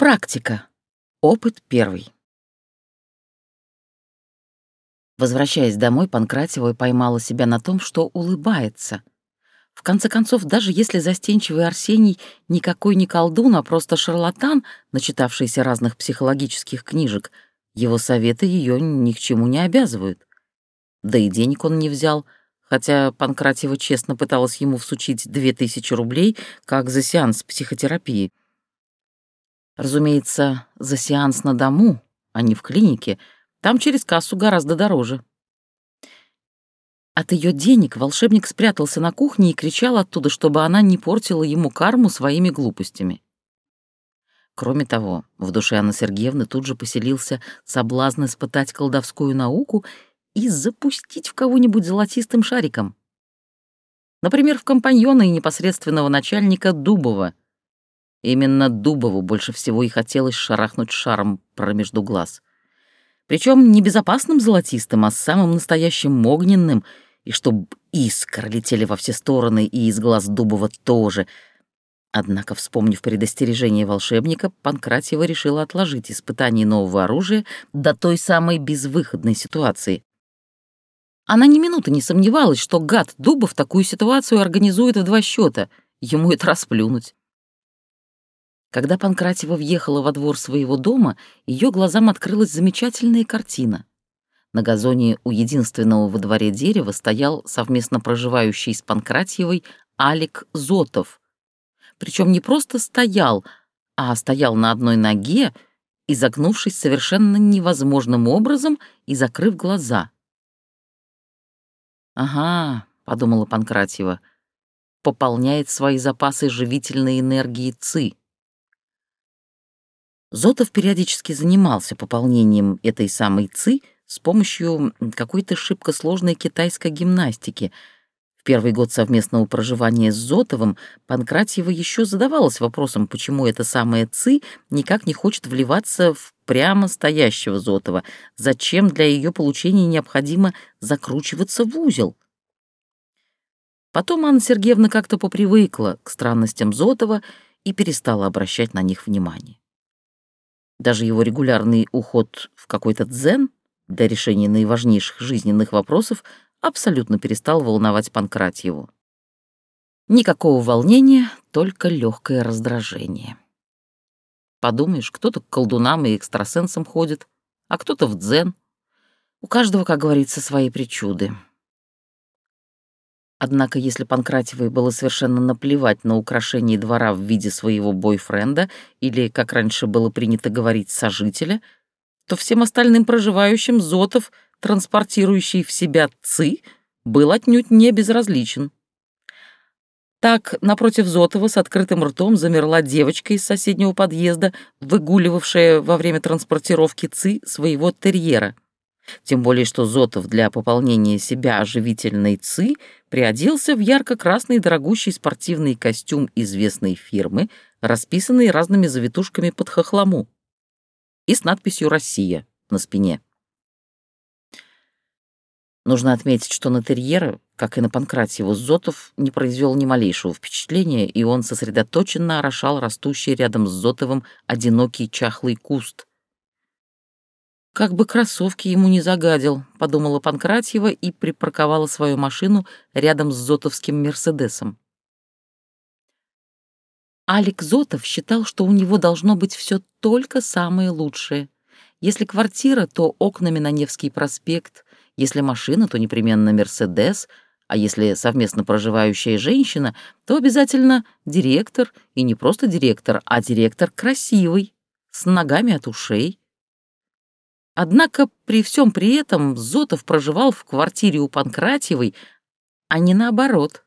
Практика. Опыт первый. Возвращаясь домой, Панкратева поймала себя на том, что улыбается. В конце концов, даже если застенчивый Арсений никакой не колдун, а просто шарлатан, начитавшийся разных психологических книжек, его советы ее ни к чему не обязывают. Да и денег он не взял, хотя Панкратева честно пыталась ему всучить две тысячи рублей, как за сеанс психотерапии. Разумеется, за сеанс на дому, а не в клинике, там через кассу гораздо дороже. От ее денег волшебник спрятался на кухне и кричал оттуда, чтобы она не портила ему карму своими глупостями. Кроме того, в душе Анны Сергеевны тут же поселился соблазн испытать колдовскую науку и запустить в кого-нибудь золотистым шариком. Например, в компаньона и непосредственного начальника Дубова, Именно Дубову больше всего и хотелось шарахнуть шаром промежду глаз. Причем не безопасным золотистым, а самым настоящим огненным, и чтобы искры летели во все стороны, и из глаз Дубова тоже. Однако, вспомнив предостережение волшебника, Панкратьева решила отложить испытание нового оружия до той самой безвыходной ситуации. Она ни минуты не сомневалась, что гад Дубов такую ситуацию организует в два счета. Ему это расплюнуть. Когда Панкратева въехала во двор своего дома, ее глазам открылась замечательная картина. На газоне у единственного во дворе дерева стоял совместно проживающий с Панкратьевой Алик Зотов. Причем не просто стоял, а стоял на одной ноге, изогнувшись совершенно невозможным образом и закрыв глаза. «Ага», — подумала Панкратьева, — «пополняет свои запасы живительной энергии ЦИ». Зотов периодически занимался пополнением этой самой ЦИ с помощью какой-то шибко сложной китайской гимнастики. В первый год совместного проживания с Зотовым Панкратьева еще задавалась вопросом, почему эта самая ЦИ никак не хочет вливаться в прямо стоящего Зотова, зачем для ее получения необходимо закручиваться в узел. Потом Анна Сергеевна как-то попривыкла к странностям Зотова и перестала обращать на них внимание. Даже его регулярный уход в какой-то дзен для решения наиважнейших жизненных вопросов абсолютно перестал волновать Панкратьеву. Никакого волнения, только легкое раздражение. Подумаешь, кто-то к колдунам и экстрасенсам ходит, а кто-то в дзен. У каждого, как говорится, свои причуды. Однако, если Панкратевой было совершенно наплевать на украшение двора в виде своего бойфренда или, как раньше было принято говорить, сожителя, то всем остальным проживающим Зотов, транспортирующий в себя ЦИ, был отнюдь не безразличен. Так, напротив Зотова с открытым ртом замерла девочка из соседнего подъезда, выгуливавшая во время транспортировки ЦИ своего терьера — тем более, что Зотов для пополнения себя оживительной ЦИ приоделся в ярко-красный дорогущий спортивный костюм известной фирмы, расписанный разными завитушками под хохлому и с надписью «Россия» на спине. Нужно отметить, что на терьера, как и на Панкратьеву, Зотов не произвел ни малейшего впечатления, и он сосредоточенно орошал растущий рядом с Зотовым одинокий чахлый куст, как бы кроссовки ему не загадил, подумала Панкратьева и припарковала свою машину рядом с Зотовским Мерседесом. Алик Зотов считал, что у него должно быть все только самое лучшее. Если квартира, то окнами на Невский проспект, если машина, то непременно Мерседес, а если совместно проживающая женщина, то обязательно директор, и не просто директор, а директор красивый, с ногами от ушей, Однако при всем при этом Зотов проживал в квартире у Панкратьевой, а не наоборот.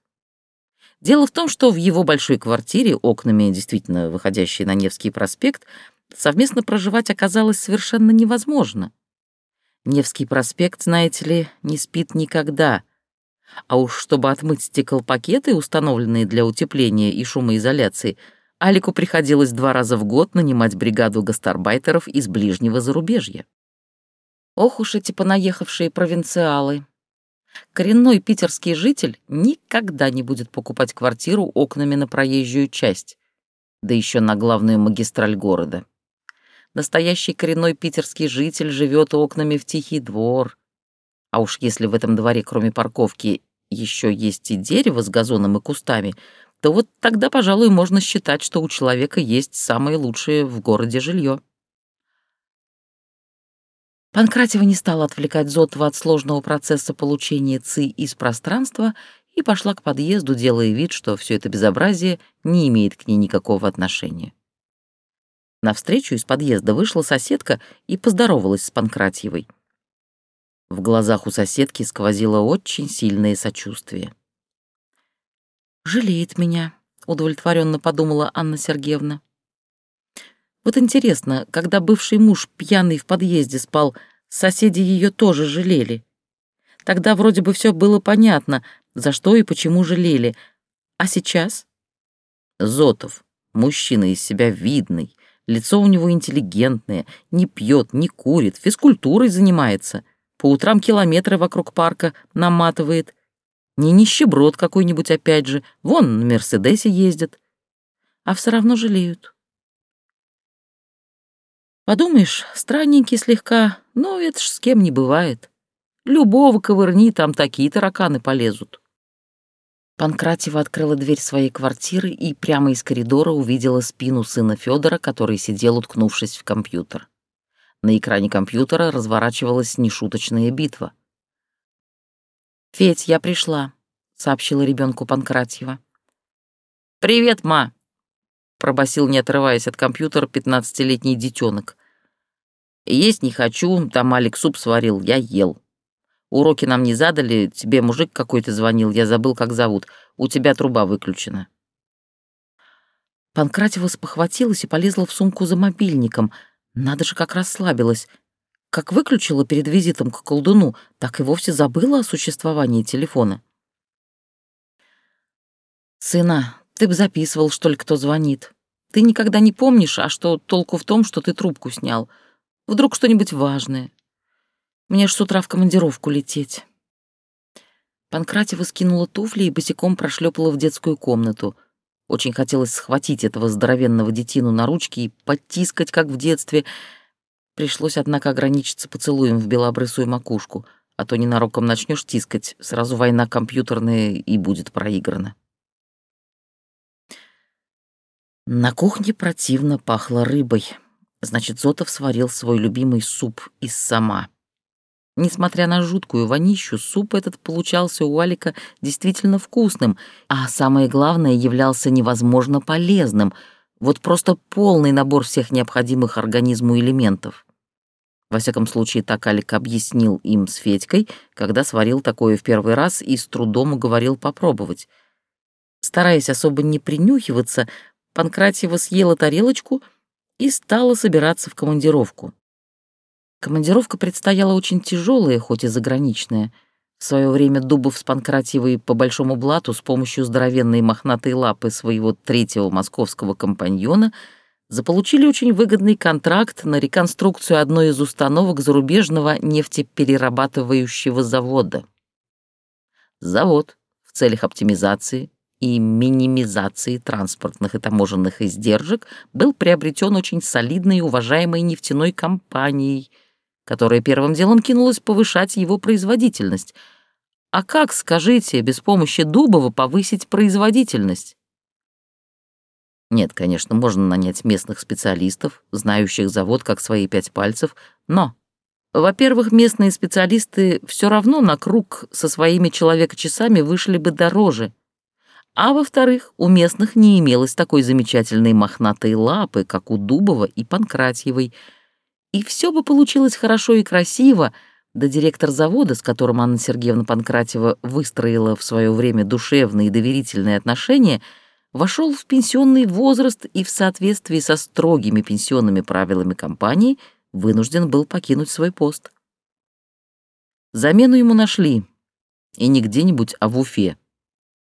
Дело в том, что в его большой квартире, окнами действительно выходящей на Невский проспект, совместно проживать оказалось совершенно невозможно. Невский проспект, знаете ли, не спит никогда. А уж чтобы отмыть стеклопакеты, установленные для утепления и шумоизоляции, Алику приходилось два раза в год нанимать бригаду гастарбайтеров из ближнего зарубежья. Ох уж эти понаехавшие провинциалы. Коренной питерский житель никогда не будет покупать квартиру окнами на проезжую часть, да еще на главную магистраль города. Настоящий коренной питерский житель живет окнами в тихий двор. А уж если в этом дворе, кроме парковки, еще есть и дерево с газоном и кустами, то вот тогда, пожалуй, можно считать, что у человека есть самое лучшее в городе жилье. Панкратева не стала отвлекать Зотова от сложного процесса получения ЦИ из пространства и пошла к подъезду, делая вид, что все это безобразие не имеет к ней никакого отношения. Навстречу из подъезда вышла соседка и поздоровалась с Панкратьевой. В глазах у соседки сквозило очень сильное сочувствие. «Жалеет меня», — удовлетворенно подумала Анна Сергеевна. Вот интересно, когда бывший муж пьяный в подъезде спал, соседи ее тоже жалели. Тогда вроде бы все было понятно, за что и почему жалели. А сейчас? Зотов, мужчина из себя видный, лицо у него интеллигентное, не пьет, не курит, физкультурой занимается, по утрам километры вокруг парка наматывает. Не нищеброд какой-нибудь опять же, вон на Мерседесе ездит. А все равно жалеют. Подумаешь, странненький слегка, но это ж с кем не бывает. Любого ковырни, там такие тараканы полезут. Панкратева открыла дверь своей квартиры и прямо из коридора увидела спину сына Федора, который сидел, уткнувшись в компьютер. На экране компьютера разворачивалась нешуточная битва. «Федь, я пришла», — сообщила ребенку Панкратьева. «Привет, ма!» Пробасил, не отрываясь от компьютера, пятнадцатилетний детенок. «Есть не хочу, там Алик суп сварил, я ел. Уроки нам не задали, тебе мужик какой-то звонил, я забыл, как зовут. У тебя труба выключена». Панкратева спохватилась и полезла в сумку за мобильником. Надо же, как расслабилась. Как выключила перед визитом к колдуну, так и вовсе забыла о существовании телефона. «Сына, ты б записывал, что ли, кто звонит. Ты никогда не помнишь, а что толку в том, что ты трубку снял? Вдруг что-нибудь важное. Мне ж с утра в командировку лететь». Панкратева скинула туфли и босиком прошлепала в детскую комнату. Очень хотелось схватить этого здоровенного детину на ручки и подтискать, как в детстве. Пришлось, однако, ограничиться поцелуем в белобрысую макушку, а то ненароком начнешь тискать, сразу война компьютерная и будет проиграна. На кухне противно пахло рыбой. Значит, Зотов сварил свой любимый суп из сама. Несмотря на жуткую вонищу, суп этот получался у Алика действительно вкусным, а самое главное, являлся невозможно полезным. Вот просто полный набор всех необходимых организму элементов. Во всяком случае, так Алик объяснил им с Федькой, когда сварил такое в первый раз и с трудом уговорил попробовать. Стараясь особо не принюхиваться, Панкратьева съела тарелочку и стала собираться в командировку. Командировка предстояла очень тяжелая, хоть и заграничная. В свое время Дубов с Панкратьевой по большому блату с помощью здоровенной мохнатой лапы своего третьего московского компаньона заполучили очень выгодный контракт на реконструкцию одной из установок зарубежного нефтеперерабатывающего завода. Завод в целях оптимизации и минимизации транспортных и таможенных издержек был приобретен очень солидной и уважаемой нефтяной компанией, которая первым делом кинулась повышать его производительность. А как, скажите, без помощи Дубова повысить производительность? Нет, конечно, можно нанять местных специалистов, знающих завод как свои пять пальцев, но, во-первых, местные специалисты все равно на круг со своими человека-часами вышли бы дороже — а во-вторых, у местных не имелось такой замечательной мохнатой лапы, как у Дубова и Панкратьевой. И все бы получилось хорошо и красиво, да директор завода, с которым Анна Сергеевна Панкратьева выстроила в свое время душевные и доверительные отношения, вошел в пенсионный возраст и в соответствии со строгими пенсионными правилами компании вынужден был покинуть свой пост. Замену ему нашли, и не где-нибудь, а в Уфе.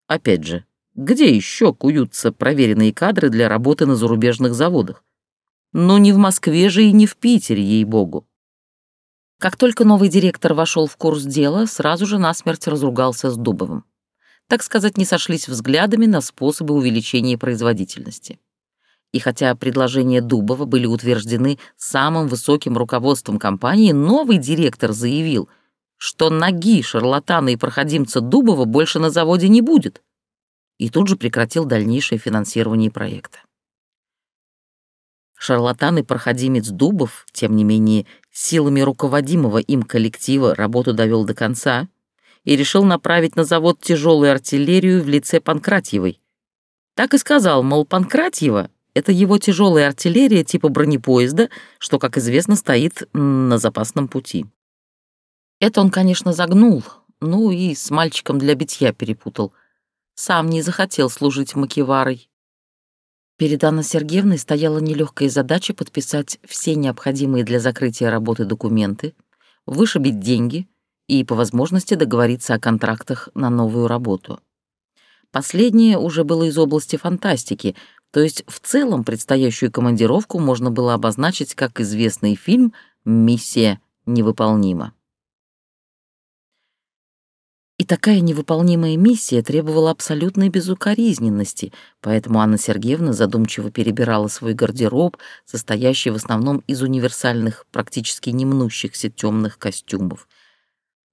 Опять же, где еще куются проверенные кадры для работы на зарубежных заводах? Но не в Москве же и не в Питере, ей-богу. Как только новый директор вошел в курс дела, сразу же насмерть разругался с Дубовым. Так сказать, не сошлись взглядами на способы увеличения производительности. И хотя предложения Дубова были утверждены самым высоким руководством компании, новый директор заявил, что ноги шарлатана и проходимца Дубова больше на заводе не будет. И тут же прекратил дальнейшее финансирование проекта. Шарлатан и проходимец Дубов, тем не менее, силами руководимого им коллектива работу довел до конца и решил направить на завод тяжелую артиллерию в лице Панкратьевой. Так и сказал, мол, Панкратьева это его тяжелая артиллерия типа бронепоезда, что, как известно, стоит на запасном пути. Это он, конечно, загнул, ну и с мальчиком для битья перепутал. Сам не захотел служить макеварой. Перед Анной Сергеевной стояла нелегкая задача подписать все необходимые для закрытия работы документы, вышибить деньги и, по возможности, договориться о контрактах на новую работу. Последнее уже было из области фантастики, то есть в целом предстоящую командировку можно было обозначить как известный фильм «Миссия невыполнима». И такая невыполнимая миссия требовала абсолютной безукоризненности, поэтому Анна Сергеевна задумчиво перебирала свой гардероб, состоящий в основном из универсальных, практически немнущихся темных костюмов.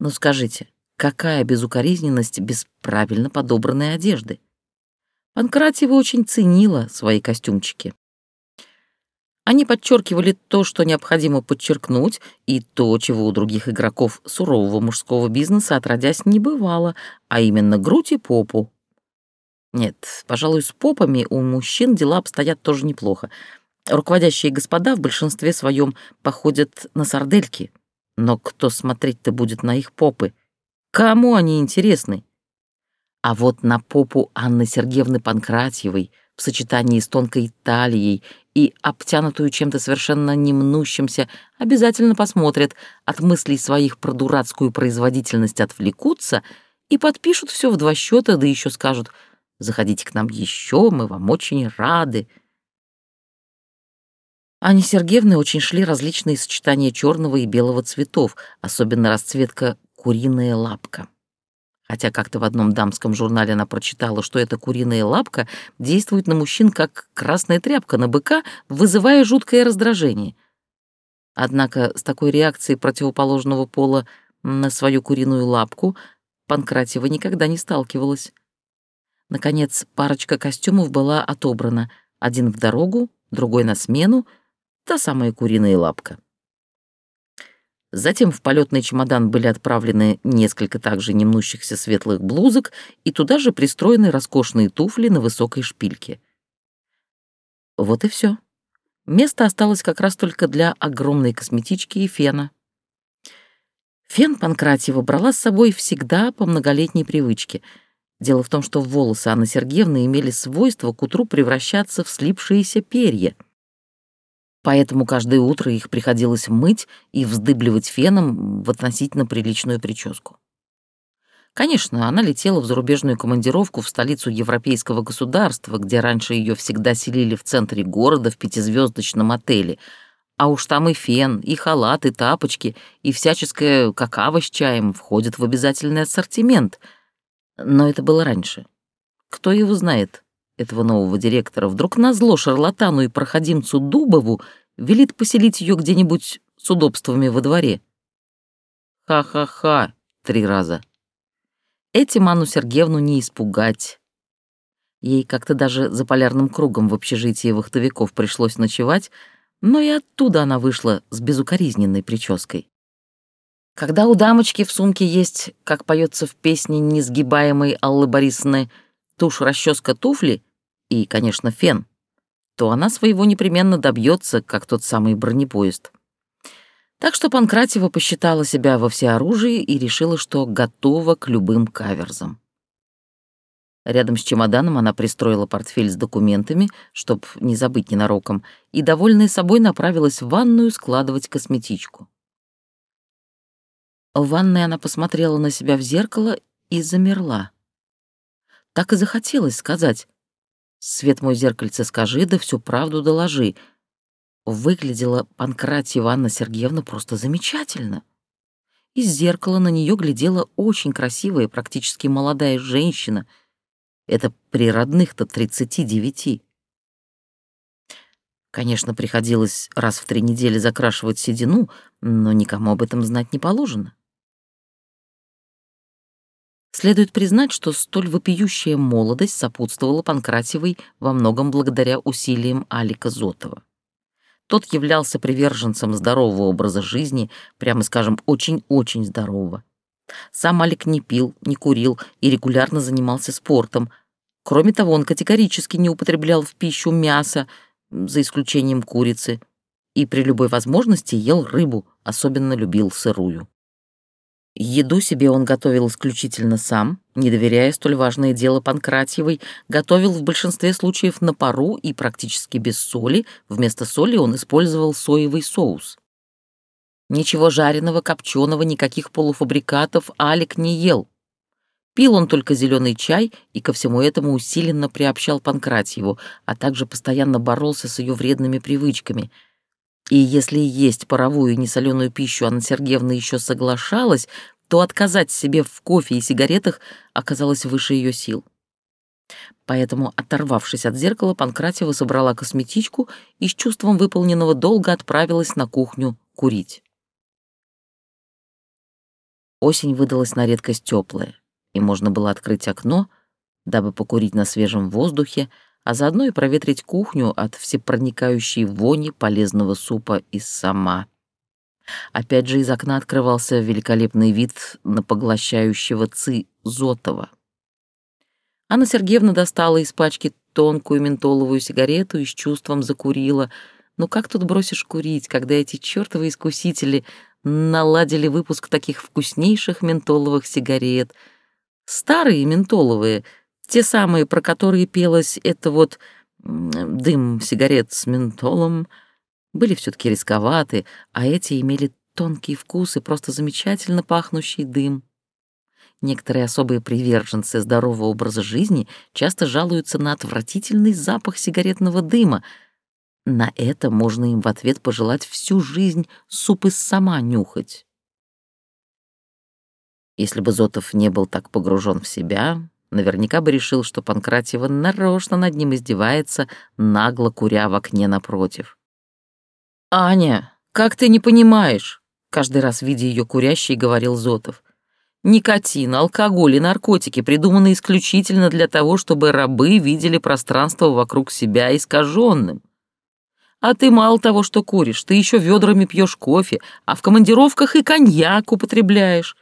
Но скажите, какая безукоризненность без правильно подобранной одежды? Панкратьева очень ценила свои костюмчики. Они подчеркивали то, что необходимо подчеркнуть, и то, чего у других игроков сурового мужского бизнеса отродясь не бывало, а именно грудь и попу. Нет, пожалуй, с попами у мужчин дела обстоят тоже неплохо. Руководящие господа в большинстве своем походят на сардельки. Но кто смотреть-то будет на их попы? Кому они интересны? А вот на попу Анны Сергеевны Панкратьевой в сочетании с тонкой талией и обтянутую чем-то совершенно немнущимся обязательно посмотрят, от мыслей своих про дурацкую производительность отвлекутся и подпишут все в два счета, да еще скажут «Заходите к нам еще, мы вам очень рады». Анне Сергеевны очень шли различные сочетания черного и белого цветов, особенно расцветка «куриная лапка» хотя как-то в одном дамском журнале она прочитала, что эта куриная лапка действует на мужчин как красная тряпка на быка, вызывая жуткое раздражение. Однако с такой реакцией противоположного пола на свою куриную лапку Панкратева никогда не сталкивалась. Наконец, парочка костюмов была отобрана. Один в дорогу, другой на смену, та самая куриная лапка. Затем в полетный чемодан были отправлены несколько также немнущихся светлых блузок и туда же пристроены роскошные туфли на высокой шпильке. Вот и все. Место осталось как раз только для огромной косметички и фена. Фен Панкратьева брала с собой всегда по многолетней привычке. Дело в том, что волосы Анны Сергеевны имели свойство к утру превращаться в слипшиеся перья — поэтому каждое утро их приходилось мыть и вздыбливать феном в относительно приличную прическу. Конечно, она летела в зарубежную командировку в столицу европейского государства, где раньше ее всегда селили в центре города в пятизвездочном отеле, а уж там и фен, и халат, и тапочки, и всяческое какао с чаем входят в обязательный ассортимент. Но это было раньше. Кто его знает, этого нового директора, вдруг назло шарлатану и проходимцу Дубову велит поселить ее где-нибудь с удобствами во дворе. Ха-ха-ха, три раза. Этим Анну Сергеевну не испугать. Ей как-то даже за полярным кругом в общежитии вахтовиков пришлось ночевать, но и оттуда она вышла с безукоризненной прической. Когда у дамочки в сумке есть, как поется в песне несгибаемой Аллы Борисовны, тушь, расческа, туфли и, конечно, фен, то она своего непременно добьется, как тот самый бронепоезд. Так что Панкратева посчитала себя во всеоружии и решила, что готова к любым каверзам. Рядом с чемоданом она пристроила портфель с документами, чтоб не забыть ненароком, и, довольная собой, направилась в ванную складывать косметичку. В ванной она посмотрела на себя в зеркало и замерла. Так и захотелось сказать «Свет мой зеркальце скажи, да всю правду доложи». Выглядела Панкратия Ивановна Сергеевна просто замечательно. Из зеркала на нее глядела очень красивая, практически молодая женщина. Это при родных-то тридцати девяти. Конечно, приходилось раз в три недели закрашивать седину, но никому об этом знать не положено. Следует признать, что столь вопиющая молодость сопутствовала Панкратиевой во многом благодаря усилиям Алика Зотова. Тот являлся приверженцем здорового образа жизни, прямо скажем, очень-очень здорового. Сам Алик не пил, не курил и регулярно занимался спортом. Кроме того, он категорически не употреблял в пищу мясо, за исключением курицы, и при любой возможности ел рыбу, особенно любил сырую. Еду себе он готовил исключительно сам, не доверяя столь важное дело Панкратьевой, готовил в большинстве случаев на пару и практически без соли, вместо соли он использовал соевый соус. Ничего жареного, копченого, никаких полуфабрикатов Алик не ел. Пил он только зеленый чай и ко всему этому усиленно приобщал Панкратьеву, а также постоянно боролся с ее вредными привычками — и если есть паровую несоленую пищу Анна Сергеевна еще соглашалась, то отказать себе в кофе и сигаретах оказалось выше ее сил. Поэтому, оторвавшись от зеркала, Панкратева собрала косметичку и с чувством выполненного долга отправилась на кухню курить. Осень выдалась на редкость теплая, и можно было открыть окно, дабы покурить на свежем воздухе, а заодно и проветрить кухню от всепроникающей вони полезного супа из сама. Опять же из окна открывался великолепный вид на поглощающего ци Зотова. Анна Сергеевна достала из пачки тонкую ментоловую сигарету и с чувством закурила. Ну как тут бросишь курить, когда эти чертовы искусители наладили выпуск таких вкуснейших ментоловых сигарет? Старые ментоловые — те самые, про которые пелось это вот дым сигарет с ментолом, были все таки рисковаты, а эти имели тонкий вкус и просто замечательно пахнущий дым. Некоторые особые приверженцы здорового образа жизни часто жалуются на отвратительный запах сигаретного дыма. На это можно им в ответ пожелать всю жизнь суп из сама нюхать. Если бы Зотов не был так погружен в себя, Наверняка бы решил, что Панкратьева нарочно над ним издевается, нагло куря в окне напротив. «Аня, как ты не понимаешь?» Каждый раз, видя ее курящей, говорил Зотов. «Никотин, алкоголь и наркотики придуманы исключительно для того, чтобы рабы видели пространство вокруг себя искаженным. А ты мало того, что куришь, ты еще ведрами пьешь кофе, а в командировках и коньяк употребляешь.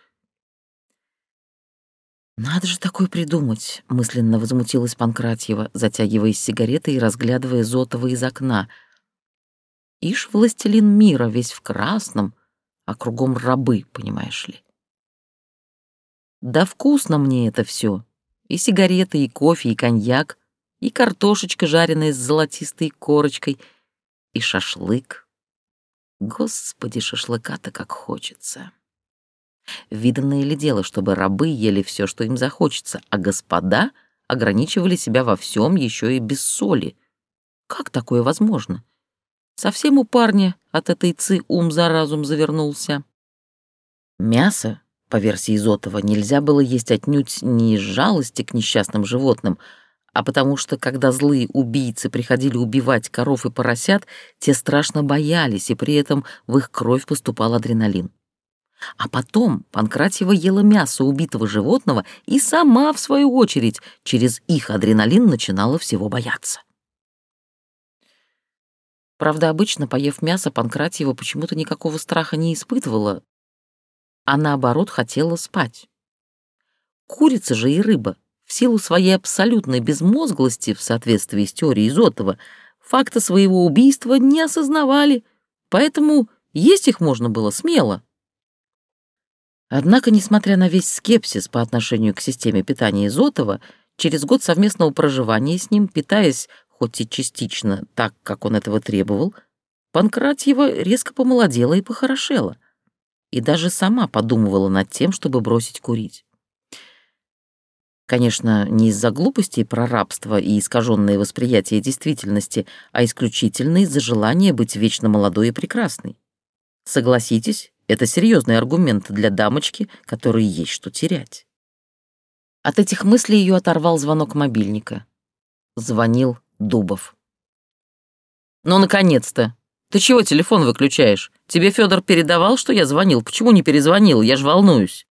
«Надо же такое придумать», — мысленно возмутилась Панкратьева, затягиваясь сигаретой и разглядывая Зотова из окна. «Ишь, властелин мира, весь в красном, а кругом рабы, понимаешь ли». «Да вкусно мне это все. И сигареты, и кофе, и коньяк, и картошечка, жареная с золотистой корочкой, и шашлык. Господи, шашлыка-то как хочется». Виданное ли дело, чтобы рабы ели все, что им захочется, а господа ограничивали себя во всем еще и без соли? Как такое возможно? Совсем у парня от этой ци ум за разум завернулся. Мясо, по версии Зотова, нельзя было есть отнюдь не из жалости к несчастным животным, а потому что, когда злые убийцы приходили убивать коров и поросят, те страшно боялись, и при этом в их кровь поступал адреналин. А потом Панкратьева ела мясо убитого животного и сама, в свою очередь, через их адреналин начинала всего бояться. Правда, обычно, поев мясо, Панкратьева почему-то никакого страха не испытывала, а наоборот хотела спать. Курица же и рыба, в силу своей абсолютной безмозглости в соответствии с теорией Зотова, факта своего убийства не осознавали, поэтому есть их можно было смело. Однако, несмотря на весь скепсис по отношению к системе питания Изотова, через год совместного проживания с ним, питаясь хоть и частично так, как он этого требовал, Панкратьева резко помолодела и похорошела, и даже сама подумывала над тем, чтобы бросить курить. Конечно, не из-за глупостей про рабство и искаженное восприятие действительности, а исключительно из-за желания быть вечно молодой и прекрасной. Согласитесь, это серьезный аргумент для дамочки, которой есть что терять. От этих мыслей ее оторвал звонок мобильника. Звонил Дубов. «Ну, наконец-то! Ты чего телефон выключаешь? Тебе Федор передавал, что я звонил? Почему не перезвонил? Я же волнуюсь!»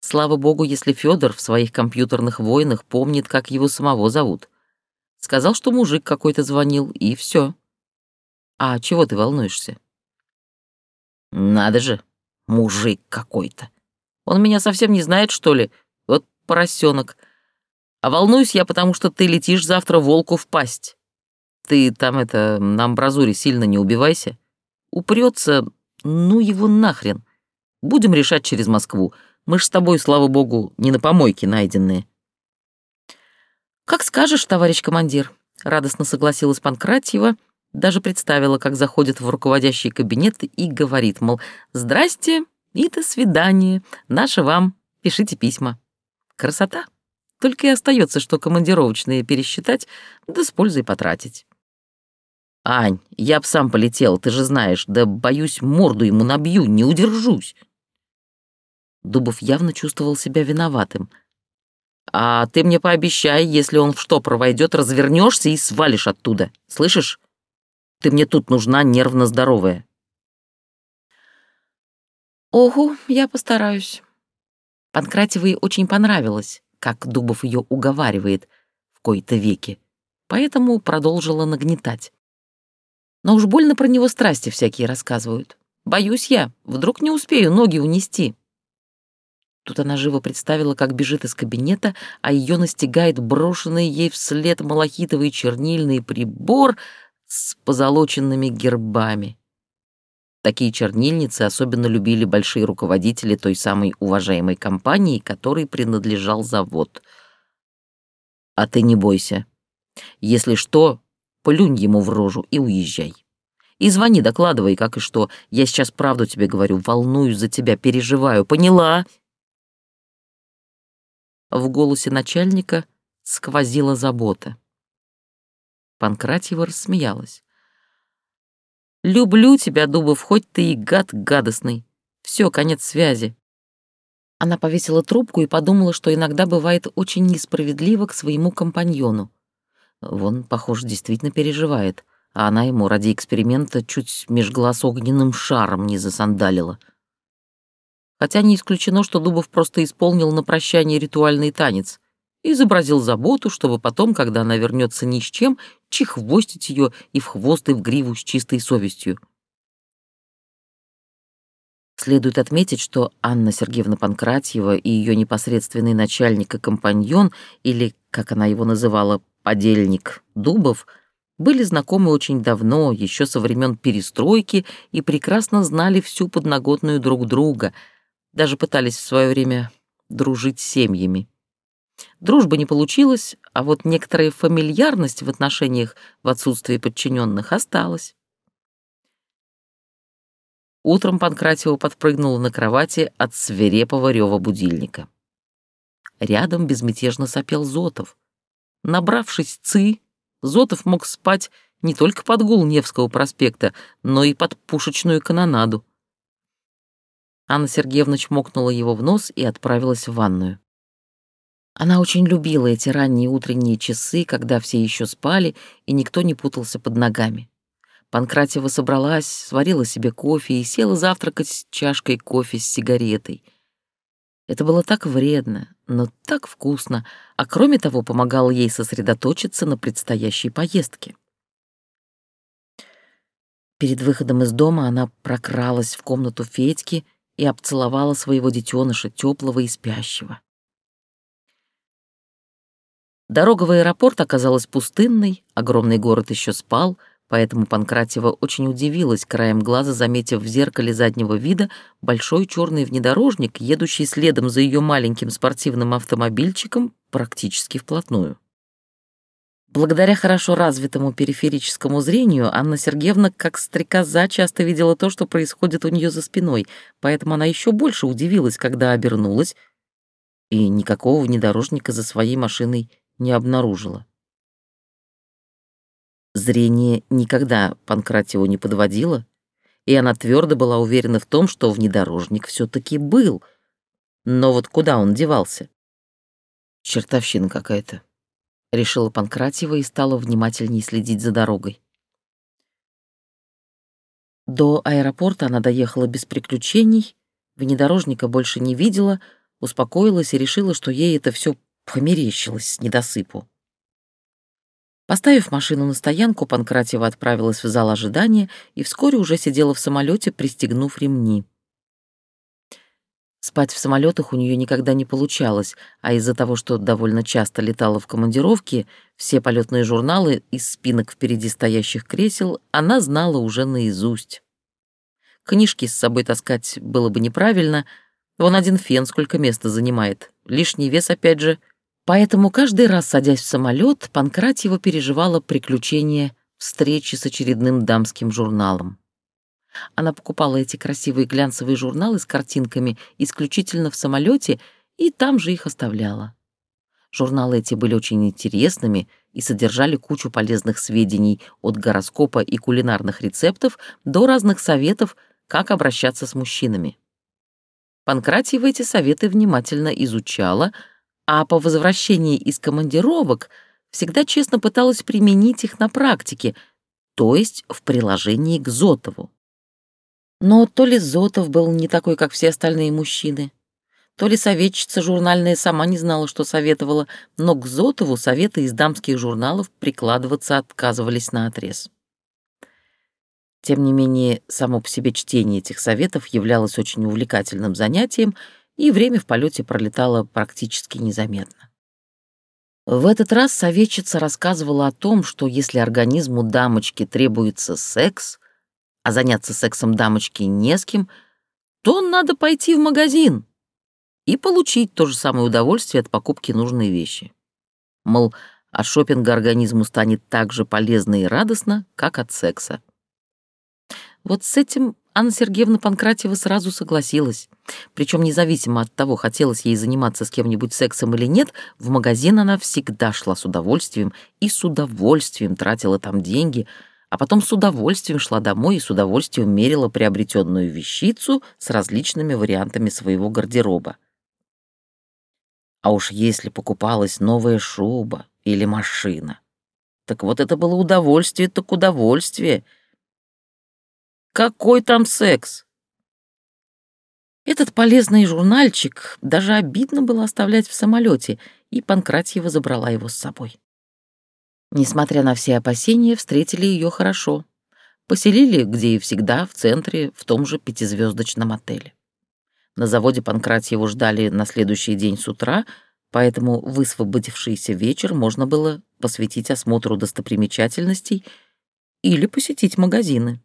Слава богу, если Федор в своих компьютерных войнах помнит, как его самого зовут. Сказал, что мужик какой-то звонил, и все. А чего ты волнуешься? Надо же, мужик какой-то. Он меня совсем не знает, что ли? Вот поросенок. А волнуюсь я, потому что ты летишь завтра волку в пасть. Ты там это, на амбразуре сильно не убивайся. Упрется, ну его нахрен. Будем решать через Москву. Мы ж с тобой, слава богу, не на помойке найденные». «Как скажешь, товарищ командир», — радостно согласилась Панкратьева, даже представила, как заходит в руководящий кабинет и говорит, мол, «Здрасте и до свидания, наши вам, пишите письма». Красота. Только и остается, что командировочные пересчитать, да с пользой потратить. «Ань, я б сам полетел, ты же знаешь, да, боюсь, морду ему набью, не удержусь». Дубов явно чувствовал себя виноватым. «А ты мне пообещай, если он в штопор войдет, развернешься и свалишь оттуда. Слышишь? Ты мне тут нужна нервно здоровая». «Ого, я постараюсь». Панкратевой очень понравилось, как Дубов ее уговаривает в кои-то веки, поэтому продолжила нагнетать. Но уж больно про него страсти всякие рассказывают. Боюсь я, вдруг не успею ноги унести. Тут она живо представила, как бежит из кабинета, а ее настигает брошенный ей вслед малахитовый чернильный прибор с позолоченными гербами. Такие чернильницы особенно любили большие руководители той самой уважаемой компании, которой принадлежал завод. А ты не бойся. Если что, плюнь ему в рожу и уезжай. И звони, докладывай, как и что. Я сейчас правду тебе говорю, волнуюсь за тебя, переживаю. Поняла? В голосе начальника сквозила забота. Панкратьева рассмеялась. «Люблю тебя, Дубов, хоть ты и гад гадостный. Все, конец связи». Она повесила трубку и подумала, что иногда бывает очень несправедливо к своему компаньону. Вон, похоже, действительно переживает, а она ему ради эксперимента чуть меж глаз огненным шаром не засандалила — хотя не исключено, что Дубов просто исполнил на прощание ритуальный танец изобразил заботу, чтобы потом, когда она вернется ни с чем, чехвостить ее и в хвост, и в гриву с чистой совестью. Следует отметить, что Анна Сергеевна Панкратьева и ее непосредственный начальник и компаньон, или, как она его называла, подельник Дубов, были знакомы очень давно, еще со времен перестройки, и прекрасно знали всю подноготную друг друга — даже пытались в свое время дружить с семьями. Дружба не получилась, а вот некоторая фамильярность в отношениях в отсутствии подчиненных осталась. Утром Панкратиева подпрыгнула на кровати от свирепого рева будильника. Рядом безмятежно сопел Зотов. Набравшись ци, Зотов мог спать не только под гул Невского проспекта, но и под пушечную канонаду. Анна Сергеевна чмокнула его в нос и отправилась в ванную. Она очень любила эти ранние утренние часы, когда все еще спали, и никто не путался под ногами. Панкратева собралась, сварила себе кофе и села завтракать с чашкой кофе с сигаретой. Это было так вредно, но так вкусно, а кроме того помогало ей сосредоточиться на предстоящей поездке. Перед выходом из дома она прокралась в комнату Федьки и обцеловала своего детеныша, теплого и спящего. Дорога в аэропорт оказалась пустынной, огромный город еще спал, поэтому Панкратева очень удивилась, краем глаза заметив в зеркале заднего вида большой черный внедорожник, едущий следом за ее маленьким спортивным автомобильчиком практически вплотную. Благодаря хорошо развитому периферическому зрению Анна Сергеевна, как стрекоза, часто видела то, что происходит у нее за спиной, поэтому она еще больше удивилась, когда обернулась и никакого внедорожника за своей машиной не обнаружила. Зрение никогда Панкратио не подводило, и она твердо была уверена в том, что внедорожник все-таки был. Но вот куда он девался? Чертовщина какая-то. — решила Панкратьева и стала внимательнее следить за дорогой. До аэропорта она доехала без приключений, внедорожника больше не видела, успокоилась и решила, что ей это все померещилось с недосыпу. Поставив машину на стоянку, Панкратьева отправилась в зал ожидания и вскоре уже сидела в самолете, пристегнув ремни. Спать в самолетах у нее никогда не получалось, а из-за того, что довольно часто летала в командировки, все полетные журналы из спинок впереди стоящих кресел она знала уже наизусть. Книжки с собой таскать было бы неправильно, вон один фен сколько места занимает, лишний вес опять же. Поэтому каждый раз, садясь в самолет, Панкратьева переживала приключения встречи с очередным дамским журналом. Она покупала эти красивые глянцевые журналы с картинками исключительно в самолете и там же их оставляла. Журналы эти были очень интересными и содержали кучу полезных сведений от гороскопа и кулинарных рецептов до разных советов, как обращаться с мужчинами. Панкратьева эти советы внимательно изучала, а по возвращении из командировок всегда честно пыталась применить их на практике, то есть в приложении к Зотову. Но то ли Зотов был не такой, как все остальные мужчины, то ли советчица журнальная сама не знала, что советовала, но к Зотову советы из дамских журналов прикладываться отказывались на отрез. Тем не менее, само по себе чтение этих советов являлось очень увлекательным занятием, и время в полете пролетало практически незаметно. В этот раз советчица рассказывала о том, что если организму дамочки требуется секс, а заняться сексом дамочки не с кем, то надо пойти в магазин и получить то же самое удовольствие от покупки нужной вещи. Мол, от шопинга организму станет так же полезно и радостно, как от секса. Вот с этим Анна Сергеевна Панкратьева сразу согласилась. Причем независимо от того, хотелось ей заниматься с кем-нибудь сексом или нет, в магазин она всегда шла с удовольствием и с удовольствием тратила там деньги — а потом с удовольствием шла домой и с удовольствием мерила приобретенную вещицу с различными вариантами своего гардероба. А уж если покупалась новая шуба или машина, так вот это было удовольствие, так удовольствие. Какой там секс? Этот полезный журнальчик даже обидно было оставлять в самолете, и Панкратьева забрала его с собой. Несмотря на все опасения, встретили ее хорошо. Поселили, где и всегда, в центре, в том же пятизвездочном отеле. На заводе Панкратьеву ждали на следующий день с утра, поэтому высвободившийся вечер можно было посвятить осмотру достопримечательностей или посетить магазины.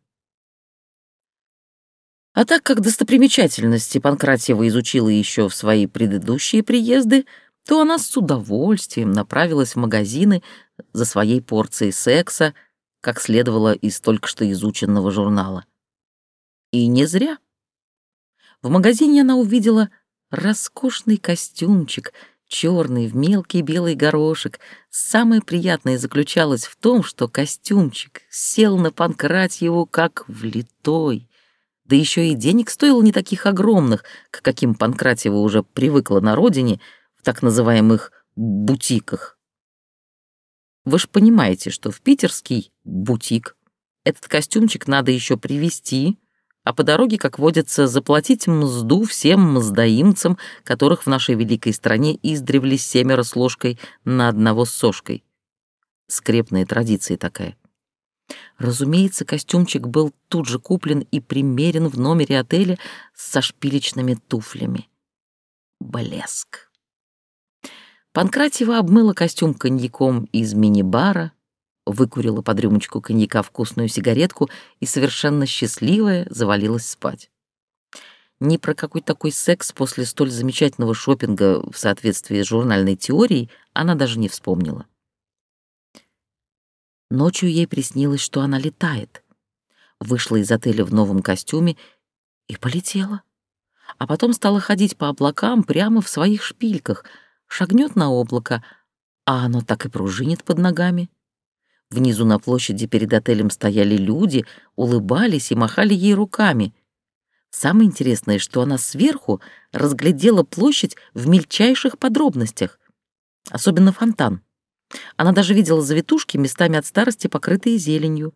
А так как достопримечательности Панкратьева изучила еще в свои предыдущие приезды, то она с удовольствием направилась в магазины за своей порцией секса, как следовало из только что изученного журнала. И не зря. В магазине она увидела роскошный костюмчик, черный в мелкий белый горошек. Самое приятное заключалось в том, что костюмчик сел на Панкратьеву как влитой. Да еще и денег стоил не таких огромных, к каким Панкратьева уже привыкла на родине, в так называемых бутиках. Вы ж понимаете, что в питерский бутик этот костюмчик надо еще привезти, а по дороге, как водится, заплатить мзду всем мздоимцам, которых в нашей великой стране издревле семеро с ложкой на одного с сошкой. Скрепная традиция такая. Разумеется, костюмчик был тут же куплен и примерен в номере отеля со шпилечными туфлями. Блеск. Панкратьева обмыла костюм коньяком из мини-бара, выкурила под рюмочку коньяка вкусную сигаретку и совершенно счастливая завалилась спать. Ни про какой такой секс после столь замечательного шопинга в соответствии с журнальной теорией она даже не вспомнила. Ночью ей приснилось, что она летает. Вышла из отеля в новом костюме и полетела. А потом стала ходить по облакам прямо в своих шпильках — шагнет на облако, а оно так и пружинит под ногами. Внизу на площади перед отелем стояли люди, улыбались и махали ей руками. Самое интересное, что она сверху разглядела площадь в мельчайших подробностях, особенно фонтан. Она даже видела завитушки, местами от старости покрытые зеленью.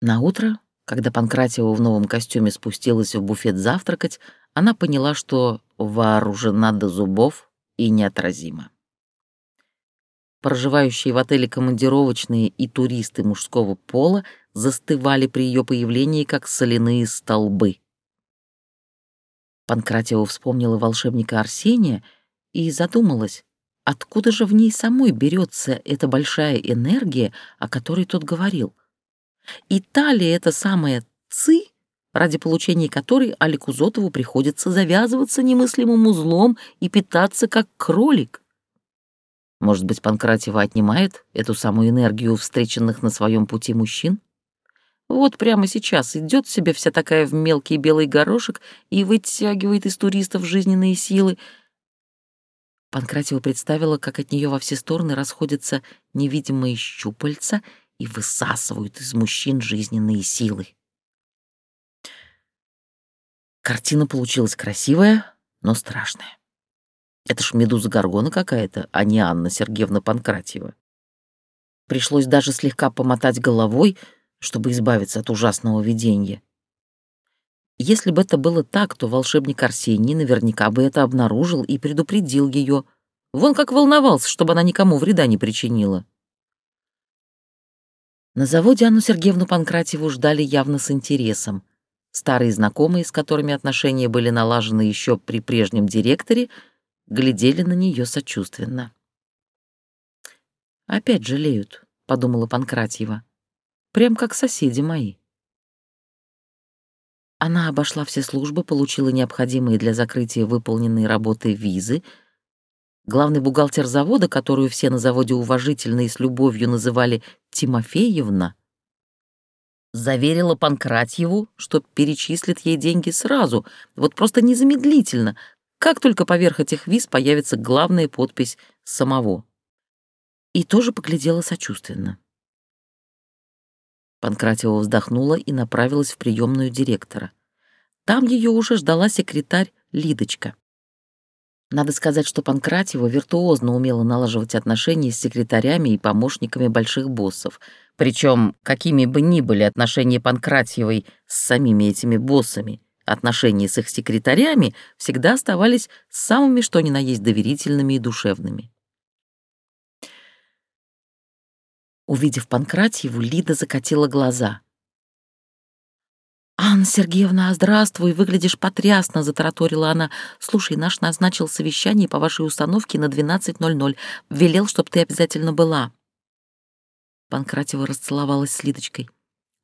На утро Когда Панкратиева в новом костюме спустилась в буфет завтракать, она поняла, что вооружена до зубов и неотразима. Проживающие в отеле командировочные и туристы мужского пола застывали при ее появлении, как соляные столбы. Панкратиева вспомнила волшебника Арсения и задумалась, откуда же в ней самой берется эта большая энергия, о которой тот говорил. И та ли это самая «ци», ради получения которой Алику Зотову приходится завязываться немыслимым узлом и питаться как кролик? Может быть, Панкратева отнимает эту самую энергию встреченных на своем пути мужчин? Вот прямо сейчас идет себе вся такая в мелкий белый горошек и вытягивает из туристов жизненные силы. Панкратева представила, как от нее во все стороны расходятся невидимые щупальца и высасывают из мужчин жизненные силы. Картина получилась красивая, но страшная. Это ж медуза Горгона какая-то, а не Анна Сергеевна Панкратьева. Пришлось даже слегка помотать головой, чтобы избавиться от ужасного видения. Если бы это было так, то волшебник Арсений наверняка бы это обнаружил и предупредил ее. Вон как волновался, чтобы она никому вреда не причинила. На заводе Анну Сергеевну Панкратьеву ждали явно с интересом. Старые знакомые, с которыми отношения были налажены еще при прежнем директоре, глядели на нее сочувственно. «Опять жалеют», — подумала Панкратьева. «Прям как соседи мои». Она обошла все службы, получила необходимые для закрытия выполненной работы визы. Главный бухгалтер завода, которую все на заводе уважительно и с любовью называли Тимофеевна, заверила Панкратьеву, что перечислит ей деньги сразу, вот просто незамедлительно, как только поверх этих виз появится главная подпись самого. И тоже поглядела сочувственно. Панкратиова вздохнула и направилась в приемную директора. Там ее уже ждала секретарь Лидочка. Надо сказать, что Панкратиева виртуозно умела налаживать отношения с секретарями и помощниками больших боссов. Причем, какими бы ни были отношения Панкратиевой с самими этими боссами, Отношения с их секретарями всегда оставались самыми что ни на есть доверительными и душевными. Увидев Панкратьеву, Лида закатила глаза. «Анна Сергеевна, здравствуй, выглядишь потрясно», — затараторила она. «Слушай, наш назначил совещание по вашей установке на 12.00. Велел, чтоб ты обязательно была». Панкратева расцеловалась с Лидочкой.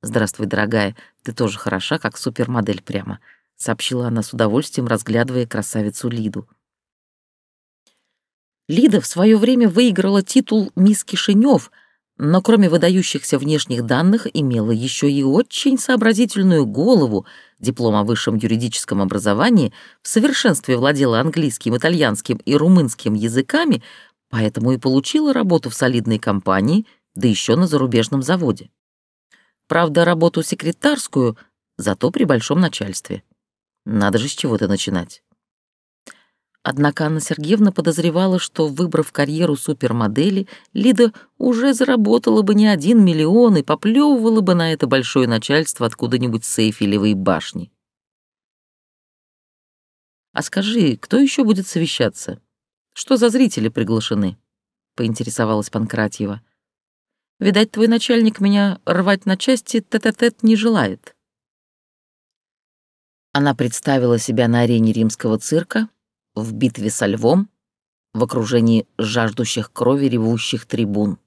«Здравствуй, дорогая, ты тоже хороша, как супермодель прямо», — сообщила она с удовольствием, разглядывая красавицу Лиду. Лида в свое время выиграла титул «Мисс Кишинев», но кроме выдающихся внешних данных имела еще и очень сообразительную голову, диплом о высшем юридическом образовании, в совершенстве владела английским, итальянским и румынским языками, поэтому и получила работу в солидной компании, да еще на зарубежном заводе. Правда, работу секретарскую, зато при большом начальстве. Надо же с чего-то начинать. Однако Анна Сергеевна подозревала, что, выбрав карьеру супермодели, Лида уже заработала бы не один миллион и поплевывала бы на это большое начальство откуда-нибудь с Эйфелевой башни. «А скажи, кто еще будет совещаться? Что за зрители приглашены?» — поинтересовалась Панкратьева. Видать, твой начальник меня рвать на части тет-а-тет не желает». Она представила себя на арене римского цирка, в битве со львом, в окружении жаждущих крови ревущих трибун.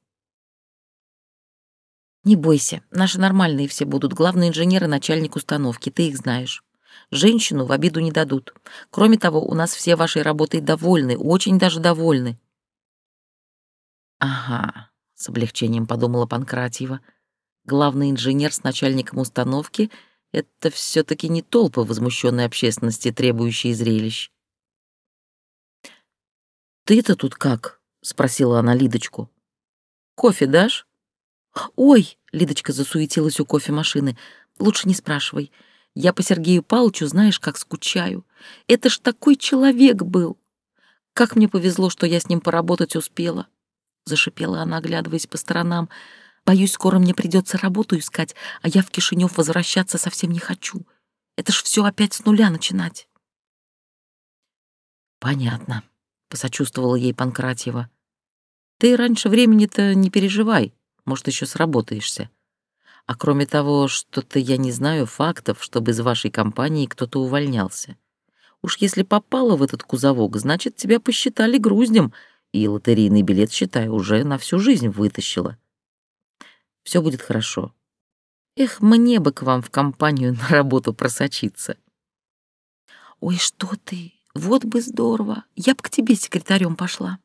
«Не бойся, наши нормальные все будут, главный инженер и начальник установки, ты их знаешь. Женщину в обиду не дадут. Кроме того, у нас все вашей работой довольны, очень даже довольны». «Ага, с облегчением подумала Панкратьева. Главный инженер с начальником установки — это все таки не толпы возмущенной общественности, требующие зрелищ. «Ты-то тут как?» — спросила она Лидочку. «Кофе дашь?» «Ой!» — Лидочка засуетилась у кофемашины. «Лучше не спрашивай. Я по Сергею Павловичу знаешь, как скучаю. Это ж такой человек был. Как мне повезло, что я с ним поработать успела. — зашипела она, оглядываясь по сторонам. Боюсь, скоро мне придется работу искать, а я в Кишинев возвращаться совсем не хочу. Это ж все опять с нуля начинать. Понятно, посочувствовала ей Панкратьева. Ты раньше времени-то не переживай, может, еще сработаешься. А кроме того, что-то я не знаю фактов, чтобы из вашей компании кто-то увольнялся. Уж если попала в этот кузовок, значит, тебя посчитали груздем, и лотерейный билет, считай, уже на всю жизнь вытащила. Все будет хорошо. Эх, мне бы к вам в компанию на работу просочиться. Ой, что ты, вот бы здорово. Я бы к тебе секретарем пошла.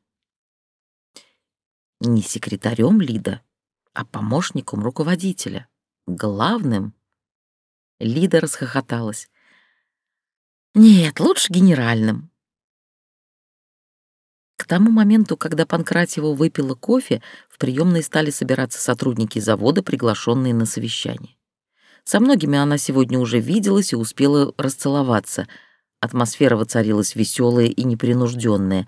Не секретарем, Лида, а помощником руководителя. Главным. Лида расхохоталась. Нет, лучше генеральным. К тому моменту, когда Панкратьева выпила кофе, в приемной стали собираться сотрудники завода, приглашенные на совещание. Со многими она сегодня уже виделась и успела расцеловаться. Атмосфера воцарилась веселая и непринужденная.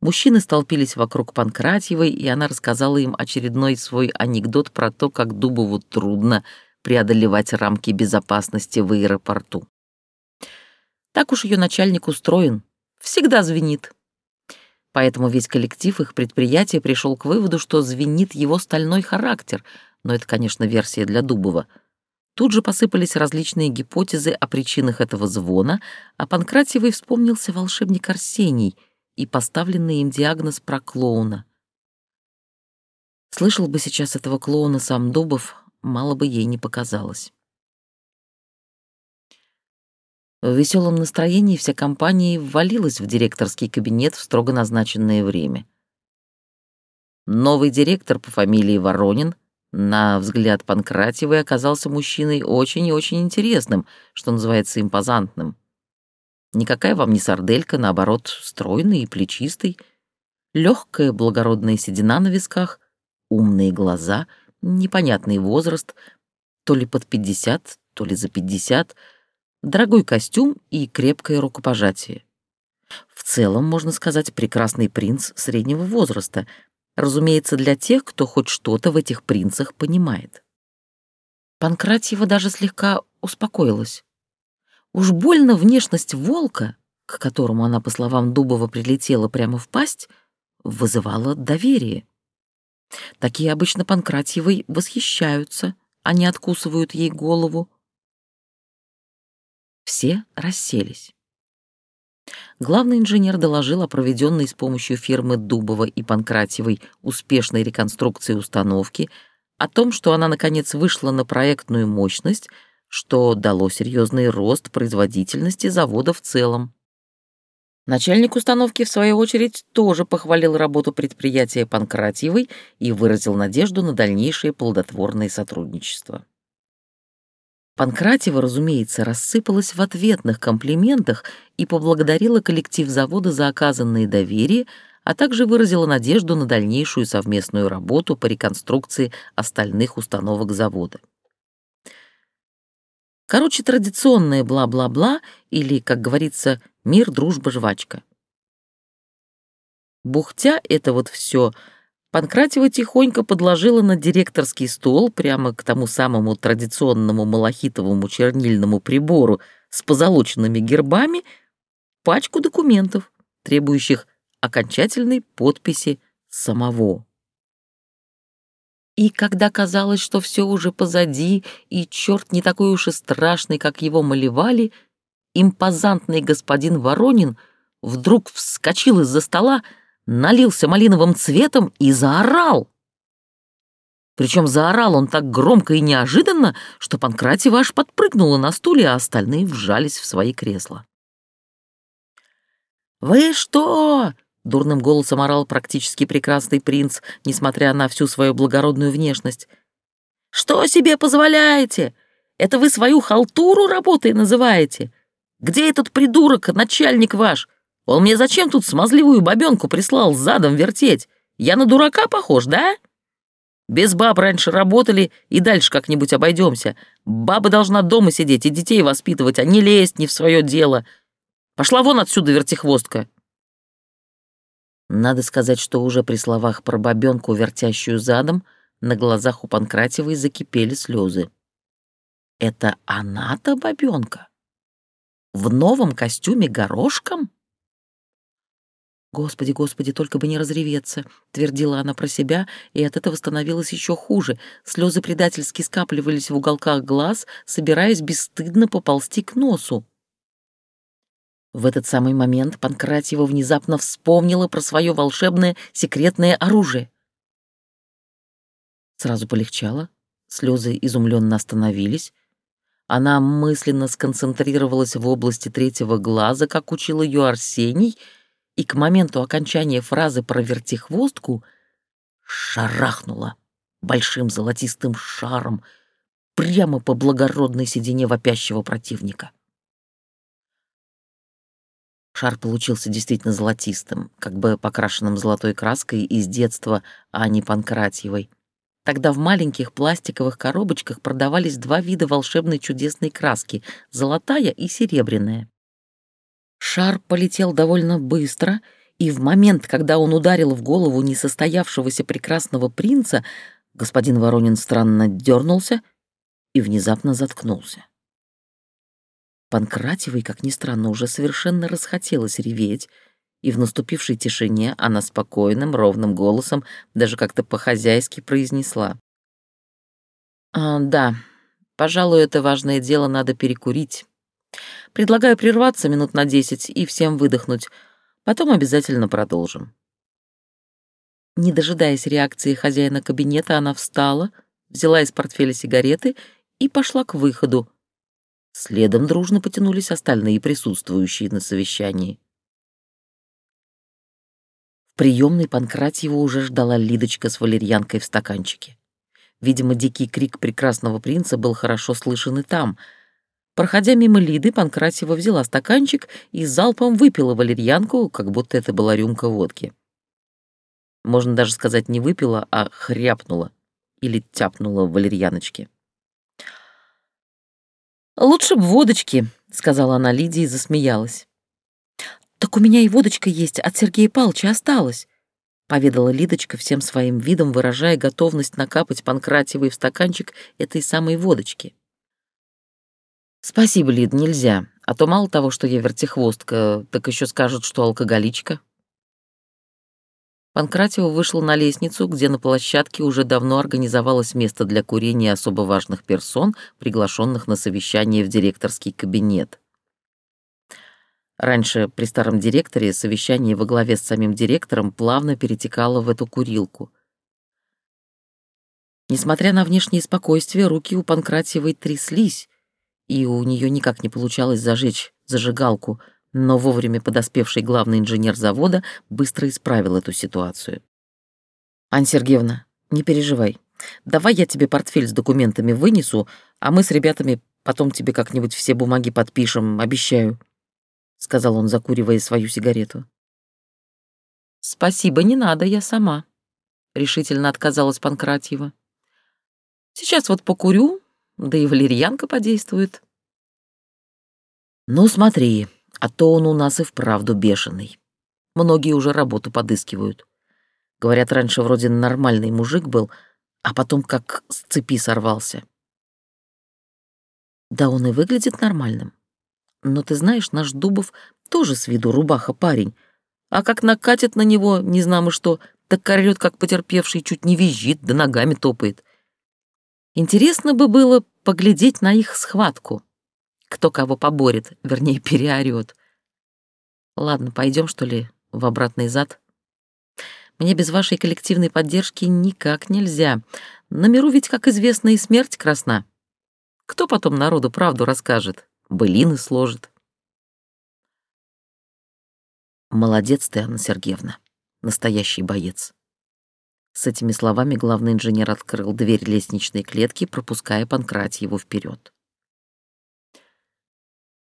Мужчины столпились вокруг Панкратьевой, и она рассказала им очередной свой анекдот про то, как Дубову трудно преодолевать рамки безопасности в аэропорту. Так уж ее начальник устроен. Всегда звенит. Поэтому весь коллектив их предприятия пришел к выводу, что звенит его стальной характер, но это, конечно, версия для Дубова. Тут же посыпались различные гипотезы о причинах этого звона, а Панкратьевой вспомнился волшебник Арсений и поставленный им диагноз про клоуна. Слышал бы сейчас этого клоуна сам Дубов, мало бы ей не показалось. В веселом настроении вся компания ввалилась в директорский кабинет в строго назначенное время. Новый директор по фамилии Воронин, на взгляд Панкратьевой, оказался мужчиной очень и очень интересным, что называется импозантным. Никакая вам не сарделька, наоборот, стройный и плечистый, легкая благородная седина на висках, умные глаза, непонятный возраст, то ли под пятьдесят, то ли за пятьдесят — дорогой костюм и крепкое рукопожатие. В целом, можно сказать, прекрасный принц среднего возраста, разумеется, для тех, кто хоть что-то в этих принцах понимает. Панкратьева даже слегка успокоилась. Уж больно внешность волка, к которому она, по словам Дубова, прилетела прямо в пасть, вызывала доверие. Такие обычно Панкратьевой восхищаются, а не откусывают ей голову, все расселись. Главный инженер доложил о проведенной с помощью фирмы Дубова и Панкратьевой успешной реконструкции установки, о том, что она, наконец, вышла на проектную мощность, что дало серьезный рост производительности завода в целом. Начальник установки, в свою очередь, тоже похвалил работу предприятия Панкратьевой и выразил надежду на дальнейшее плодотворное сотрудничество. Панкратева, разумеется, рассыпалась в ответных комплиментах и поблагодарила коллектив завода за оказанное доверие, а также выразила надежду на дальнейшую совместную работу по реконструкции остальных установок завода. Короче, традиционное бла-бла-бла или, как говорится, мир, дружба, жвачка. Бухтя это вот все — Панкратева тихонько подложила на директорский стол прямо к тому самому традиционному малахитовому чернильному прибору с позолоченными гербами пачку документов, требующих окончательной подписи самого. И когда казалось, что все уже позади, и черт не такой уж и страшный, как его малевали, импозантный господин Воронин вдруг вскочил из-за стола, налился малиновым цветом и заорал. Причем заорал он так громко и неожиданно, что Панкратева аж подпрыгнула на стуле, а остальные вжались в свои кресла. «Вы что?» — дурным голосом орал практически прекрасный принц, несмотря на всю свою благородную внешность. «Что себе позволяете? Это вы свою халтуру работой называете? Где этот придурок, начальник ваш? Он мне зачем тут смазливую бабенку прислал задом вертеть? Я на дурака похож, да? Без баб раньше работали и дальше как-нибудь обойдемся. Баба должна дома сидеть и детей воспитывать, а не лезть не в свое дело. Пошла вон отсюда, вертихвостка. Надо сказать, что уже при словах про бабенку, вертящую задом, На глазах у Панкратевой закипели слезы. Это она-то бабёнка? В новом костюме горошком? «Господи, господи, только бы не разреветься», — твердила она про себя, и от этого становилось еще хуже. Слезы предательски скапливались в уголках глаз, собираясь бесстыдно поползти к носу. В этот самый момент Панкратьева внезапно вспомнила про свое волшебное секретное оружие. Сразу полегчало, слезы изумленно остановились. Она мысленно сконцентрировалась в области третьего глаза, как учил ее Арсений, и к моменту окончания фразы про вертихвостку шарахнула большим золотистым шаром прямо по благородной седине вопящего противника. Шар получился действительно золотистым, как бы покрашенным золотой краской из детства Ани Панкратьевой — Тогда в маленьких пластиковых коробочках продавались два вида волшебной чудесной краски — золотая и серебряная. Шар полетел довольно быстро, и в момент, когда он ударил в голову несостоявшегося прекрасного принца, господин Воронин странно дернулся и внезапно заткнулся. Панкратевой, как ни странно, уже совершенно расхотелось реветь, и в наступившей тишине она спокойным, ровным голосом даже как-то по-хозяйски произнесла. «А, «Да, пожалуй, это важное дело надо перекурить. Предлагаю прерваться минут на десять и всем выдохнуть. Потом обязательно продолжим». Не дожидаясь реакции хозяина кабинета, она встала, взяла из портфеля сигареты и пошла к выходу. Следом дружно потянулись остальные присутствующие на совещании. В приемной Панкратьева уже ждала Лидочка с валерьянкой в стаканчике. Видимо, дикий крик прекрасного принца был хорошо слышен и там. Проходя мимо Лиды, Панкратьева взяла стаканчик и залпом выпила валерьянку, как будто это была рюмка водки. Можно даже сказать, не выпила, а хряпнула или тяпнула в валерьяночке. «Лучше б водочки», — сказала она Лидии и засмеялась. «Так у меня и водочка есть, от Сергея Павловича осталось», — поведала Лидочка всем своим видом, выражая готовность накапать Панкратиевой в стаканчик этой самой водочки. «Спасибо, Лид, нельзя, а то мало того, что я вертихвостка, так еще скажут, что алкоголичка». Панкратиева вышла на лестницу, где на площадке уже давно организовалось место для курения особо важных персон, приглашенных на совещание в директорский кабинет. Раньше при старом директоре совещание во главе с самим директором плавно перетекало в эту курилку. Несмотря на внешнее спокойствие, руки у Панкратьевой тряслись, и у нее никак не получалось зажечь зажигалку, но вовремя подоспевший главный инженер завода быстро исправил эту ситуацию. «Ань Сергеевна, не переживай. Давай я тебе портфель с документами вынесу, а мы с ребятами потом тебе как-нибудь все бумаги подпишем, обещаю», — сказал он, закуривая свою сигарету. «Спасибо, не надо, я сама», — решительно отказалась Панкратьева. «Сейчас вот покурю, да и валерьянка подействует». «Ну, смотри, а то он у нас и вправду бешеный. Многие уже работу подыскивают. Говорят, раньше вроде нормальный мужик был, а потом как с цепи сорвался». «Да он и выглядит нормальным», но ты знаешь, наш Дубов тоже с виду рубаха парень. А как накатит на него, не знамо что, так корёт, как потерпевший, чуть не визжит, да ногами топает. Интересно бы было поглядеть на их схватку. Кто кого поборет, вернее, переорёт. Ладно, пойдем что ли, в обратный зад? Мне без вашей коллективной поддержки никак нельзя. На миру ведь, как известно, и смерть красна. Кто потом народу правду расскажет? былины сложит. Молодец ты, Анна Сергеевна, настоящий боец. С этими словами главный инженер открыл дверь лестничной клетки, пропуская Панкратьеву вперед.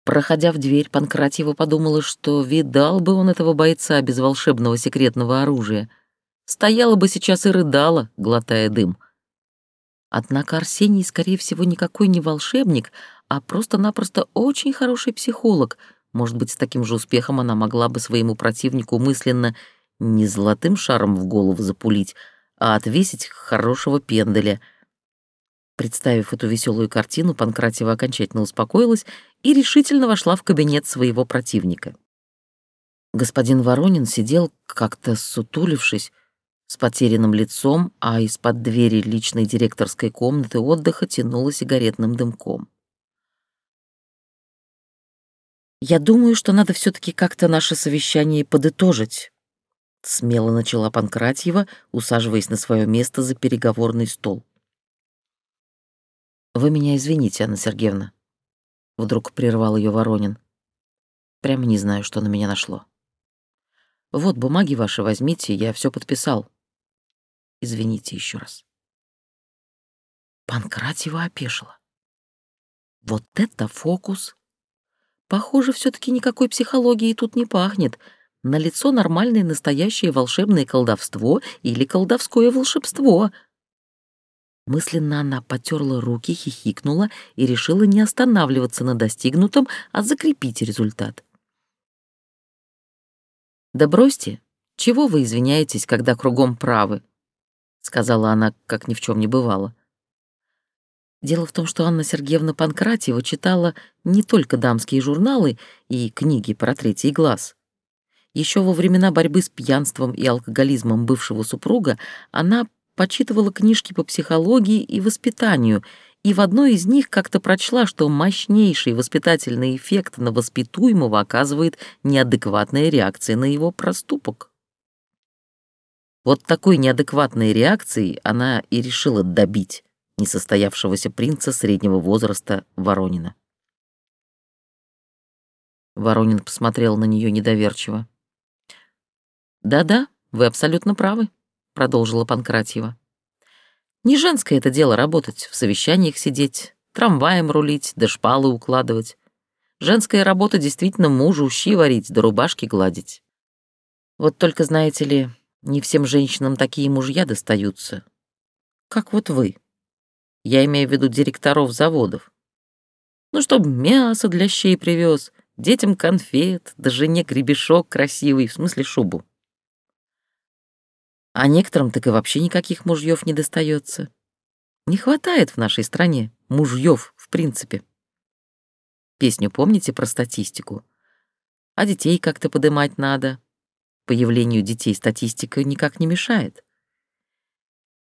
Проходя в дверь, Панкратьева подумала, что видал бы он этого бойца без волшебного секретного оружия. Стояла бы сейчас и рыдала, глотая дым. Однако Арсений, скорее всего, никакой не волшебник, а просто-напросто очень хороший психолог. Может быть, с таким же успехом она могла бы своему противнику мысленно не золотым шаром в голову запулить, а отвесить хорошего пенделя. Представив эту веселую картину, Панкратева окончательно успокоилась и решительно вошла в кабинет своего противника. Господин Воронин сидел, как-то сутулившись, с потерянным лицом, а из-под двери личной директорской комнаты отдыха тянуло сигаретным дымком. «Я думаю, что надо все таки как-то наше совещание подытожить», — смело начала Панкратьева, усаживаясь на свое место за переговорный стол. «Вы меня извините, Анна Сергеевна», — вдруг прервал ее Воронин. «Прямо не знаю, что на меня нашло. Вот бумаги ваши возьмите, я все подписал. Извините еще раз». Панкратьева опешила. «Вот это фокус!» Похоже, все таки никакой психологии тут не пахнет. На лицо нормальное настоящее волшебное колдовство или колдовское волшебство. Мысленно она потерла руки, хихикнула и решила не останавливаться на достигнутом, а закрепить результат. «Да бросьте, чего вы извиняетесь, когда кругом правы?» — сказала она, как ни в чем не бывало. Дело в том, что Анна Сергеевна Панкратьева читала не только дамские журналы и книги про третий глаз. Еще во времена борьбы с пьянством и алкоголизмом бывшего супруга она почитывала книжки по психологии и воспитанию, и в одной из них как-то прочла, что мощнейший воспитательный эффект на воспитуемого оказывает неадекватная реакция на его проступок. Вот такой неадекватной реакцией она и решила добить несостоявшегося принца среднего возраста Воронина. Воронин посмотрел на нее недоверчиво. «Да-да, вы абсолютно правы», — продолжила Панкратьева. «Не женское это дело работать, в совещаниях сидеть, трамваем рулить, да шпалы укладывать. Женская работа действительно мужу щи варить да рубашки гладить. Вот только, знаете ли, не всем женщинам такие мужья достаются. Как вот вы. Я имею в виду директоров заводов. Ну, чтоб мясо для щей привез, детям конфет, да жене гребешок красивый, в смысле шубу. А некоторым так и вообще никаких мужьев не достается. Не хватает в нашей стране мужьев, в принципе. Песню помните про статистику? А детей как-то подымать надо. Появлению детей статистика никак не мешает.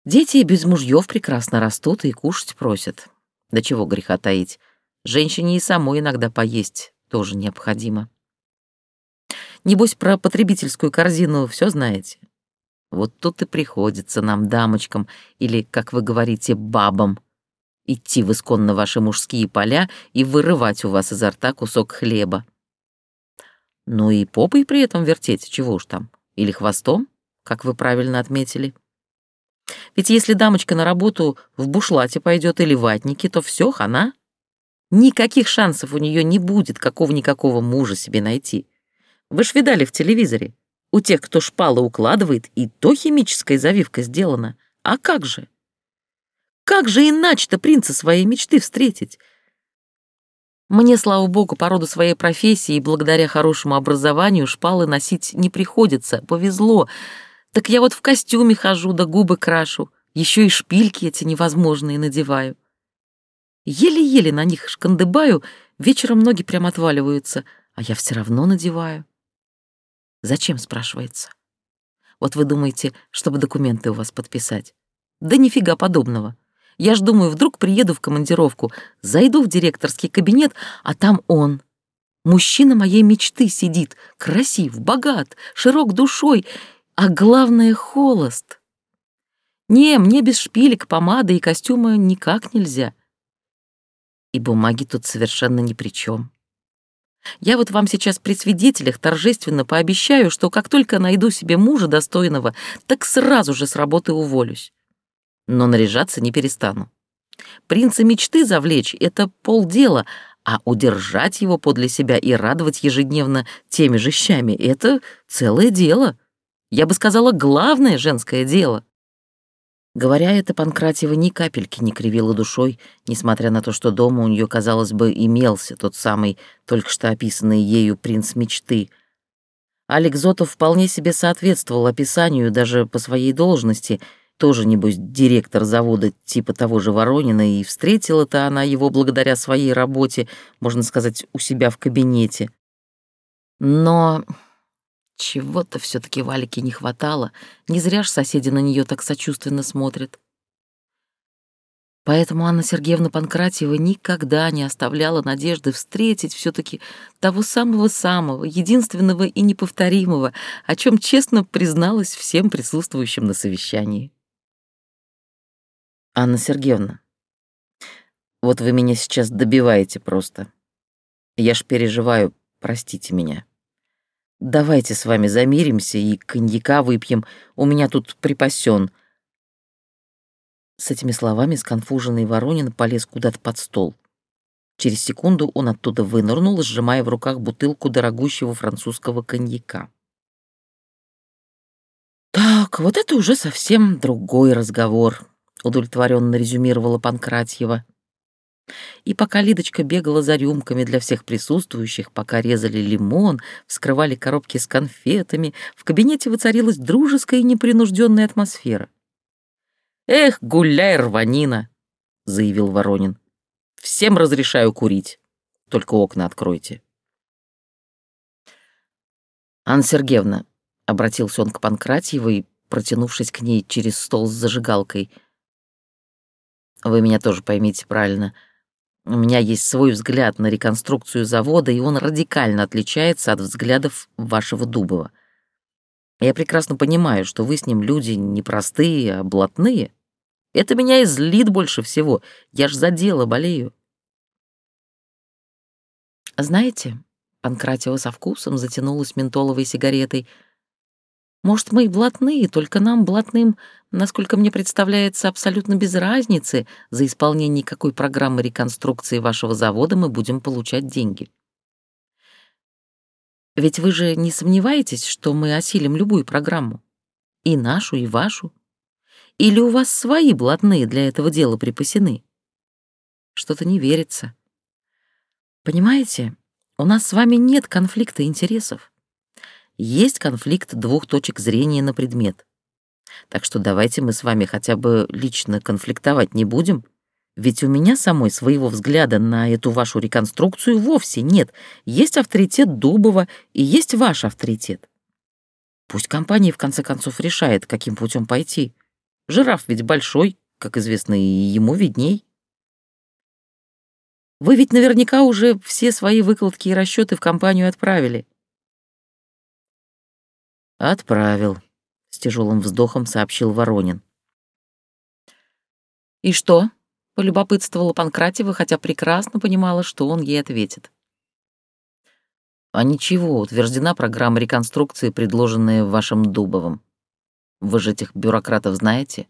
Дети и без мужьев прекрасно растут и кушать просят. Да чего греха таить. Женщине и самой иногда поесть тоже необходимо. Небось, про потребительскую корзину все знаете? Вот тут и приходится нам, дамочкам, или, как вы говорите, бабам, идти в исконно ваши мужские поля и вырывать у вас изо рта кусок хлеба. Ну и попой при этом вертеть, чего уж там, или хвостом, как вы правильно отметили. Ведь если дамочка на работу в бушлате пойдет или ватники, то все, хана. Никаких шансов у нее не будет какого-никакого мужа себе найти. Вы ж видали в телевизоре. У тех, кто шпалы укладывает, и то химическая завивка сделана. А как же? Как же иначе-то принца своей мечты встретить? Мне, слава богу, по роду своей профессии и благодаря хорошему образованию шпалы носить не приходится. Повезло. Так я вот в костюме хожу, да губы крашу, еще и шпильки эти невозможные надеваю. Еле-еле на них шкандыбаю, вечером ноги прям отваливаются, а я все равно надеваю. Зачем, спрашивается? Вот вы думаете, чтобы документы у вас подписать? Да нифига подобного. Я ж думаю, вдруг приеду в командировку, зайду в директорский кабинет, а там он. Мужчина моей мечты сидит, красив, богат, широк душой а главное — холост. Не, мне без шпилек, помады и костюма никак нельзя. И бумаги тут совершенно ни при чем. Я вот вам сейчас при свидетелях торжественно пообещаю, что как только найду себе мужа достойного, так сразу же с работы уволюсь. Но наряжаться не перестану. Принца мечты завлечь — это полдела, а удержать его подле себя и радовать ежедневно теми же щами — это целое дело. Я бы сказала, главное женское дело. Говоря это, Панкратьева ни капельки не кривила душой, несмотря на то, что дома у нее, казалось бы, имелся тот самый, только что описанный ею принц мечты. Алекс Зотов вполне себе соответствовал описанию даже по своей должности, тоже, небось, директор завода типа того же Воронина, и встретила-то она его благодаря своей работе, можно сказать, у себя в кабинете. Но чего-то все таки Валике не хватало, не зря ж соседи на нее так сочувственно смотрят. Поэтому Анна Сергеевна Панкратьева никогда не оставляла надежды встретить все таки того самого-самого, единственного и неповторимого, о чем честно призналась всем присутствующим на совещании. «Анна Сергеевна, вот вы меня сейчас добиваете просто. Я ж переживаю, простите меня. Давайте с вами замиримся и коньяка выпьем, у меня тут припасен. С этими словами сконфуженный Воронин полез куда-то под стол. Через секунду он оттуда вынырнул, сжимая в руках бутылку дорогущего французского коньяка. «Так, вот это уже совсем другой разговор», — удовлетворенно резюмировала Панкратьева. И пока Лидочка бегала за рюмками для всех присутствующих, пока резали лимон, вскрывали коробки с конфетами, в кабинете воцарилась дружеская и непринужденная атмосфера. «Эх, гуляй, рванина!» — заявил Воронин. «Всем разрешаю курить. Только окна откройте». «Анна Сергеевна», — обратился он к Панкратьевой, протянувшись к ней через стол с зажигалкой, «вы меня тоже поймите правильно. У меня есть свой взгляд на реконструкцию завода, и он радикально отличается от взглядов вашего Дубова. Я прекрасно понимаю, что вы с ним люди не простые, а блатные. Это меня и злит больше всего. Я ж за дело болею. Знаете, Панкратио со вкусом затянулась ментоловой сигаретой. Может, мы и блатные, только нам, блатным, насколько мне представляется, абсолютно без разницы, за исполнение какой программы реконструкции вашего завода мы будем получать деньги. Ведь вы же не сомневаетесь, что мы осилим любую программу? И нашу, и вашу. Или у вас свои блатные для этого дела припасены? Что-то не верится. Понимаете, у нас с вами нет конфликта интересов. Есть конфликт двух точек зрения на предмет. Так что давайте мы с вами хотя бы лично конфликтовать не будем, ведь у меня самой своего взгляда на эту вашу реконструкцию вовсе нет. Есть авторитет Дубова и есть ваш авторитет. Пусть компания в конце концов решает, каким путем пойти. Жираф ведь большой, как известно, и ему видней. Вы ведь наверняка уже все свои выкладки и расчеты в компанию отправили. Отправил, с тяжелым вздохом сообщил Воронин. И что? — полюбопытствовала Панкратева, хотя прекрасно понимала, что он ей ответит. «А ничего, утверждена программа реконструкции, предложенная вашим Дубовым. Вы же этих бюрократов знаете?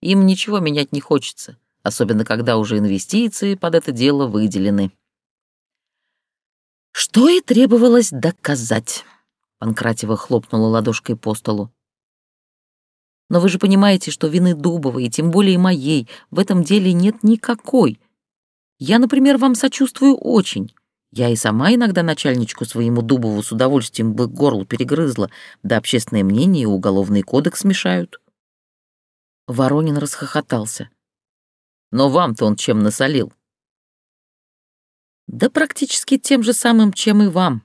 Им ничего менять не хочется, особенно когда уже инвестиции под это дело выделены». «Что и требовалось доказать», — Панкратева хлопнула ладошкой по столу. Но вы же понимаете, что вины Дубовой, и тем более моей, в этом деле нет никакой. Я, например, вам сочувствую очень. Я и сама иногда начальничку своему Дубову с удовольствием бы горло перегрызла, да общественное мнение и уголовный кодекс мешают». Воронин расхохотался. «Но вам-то он чем насолил?» «Да практически тем же самым, чем и вам.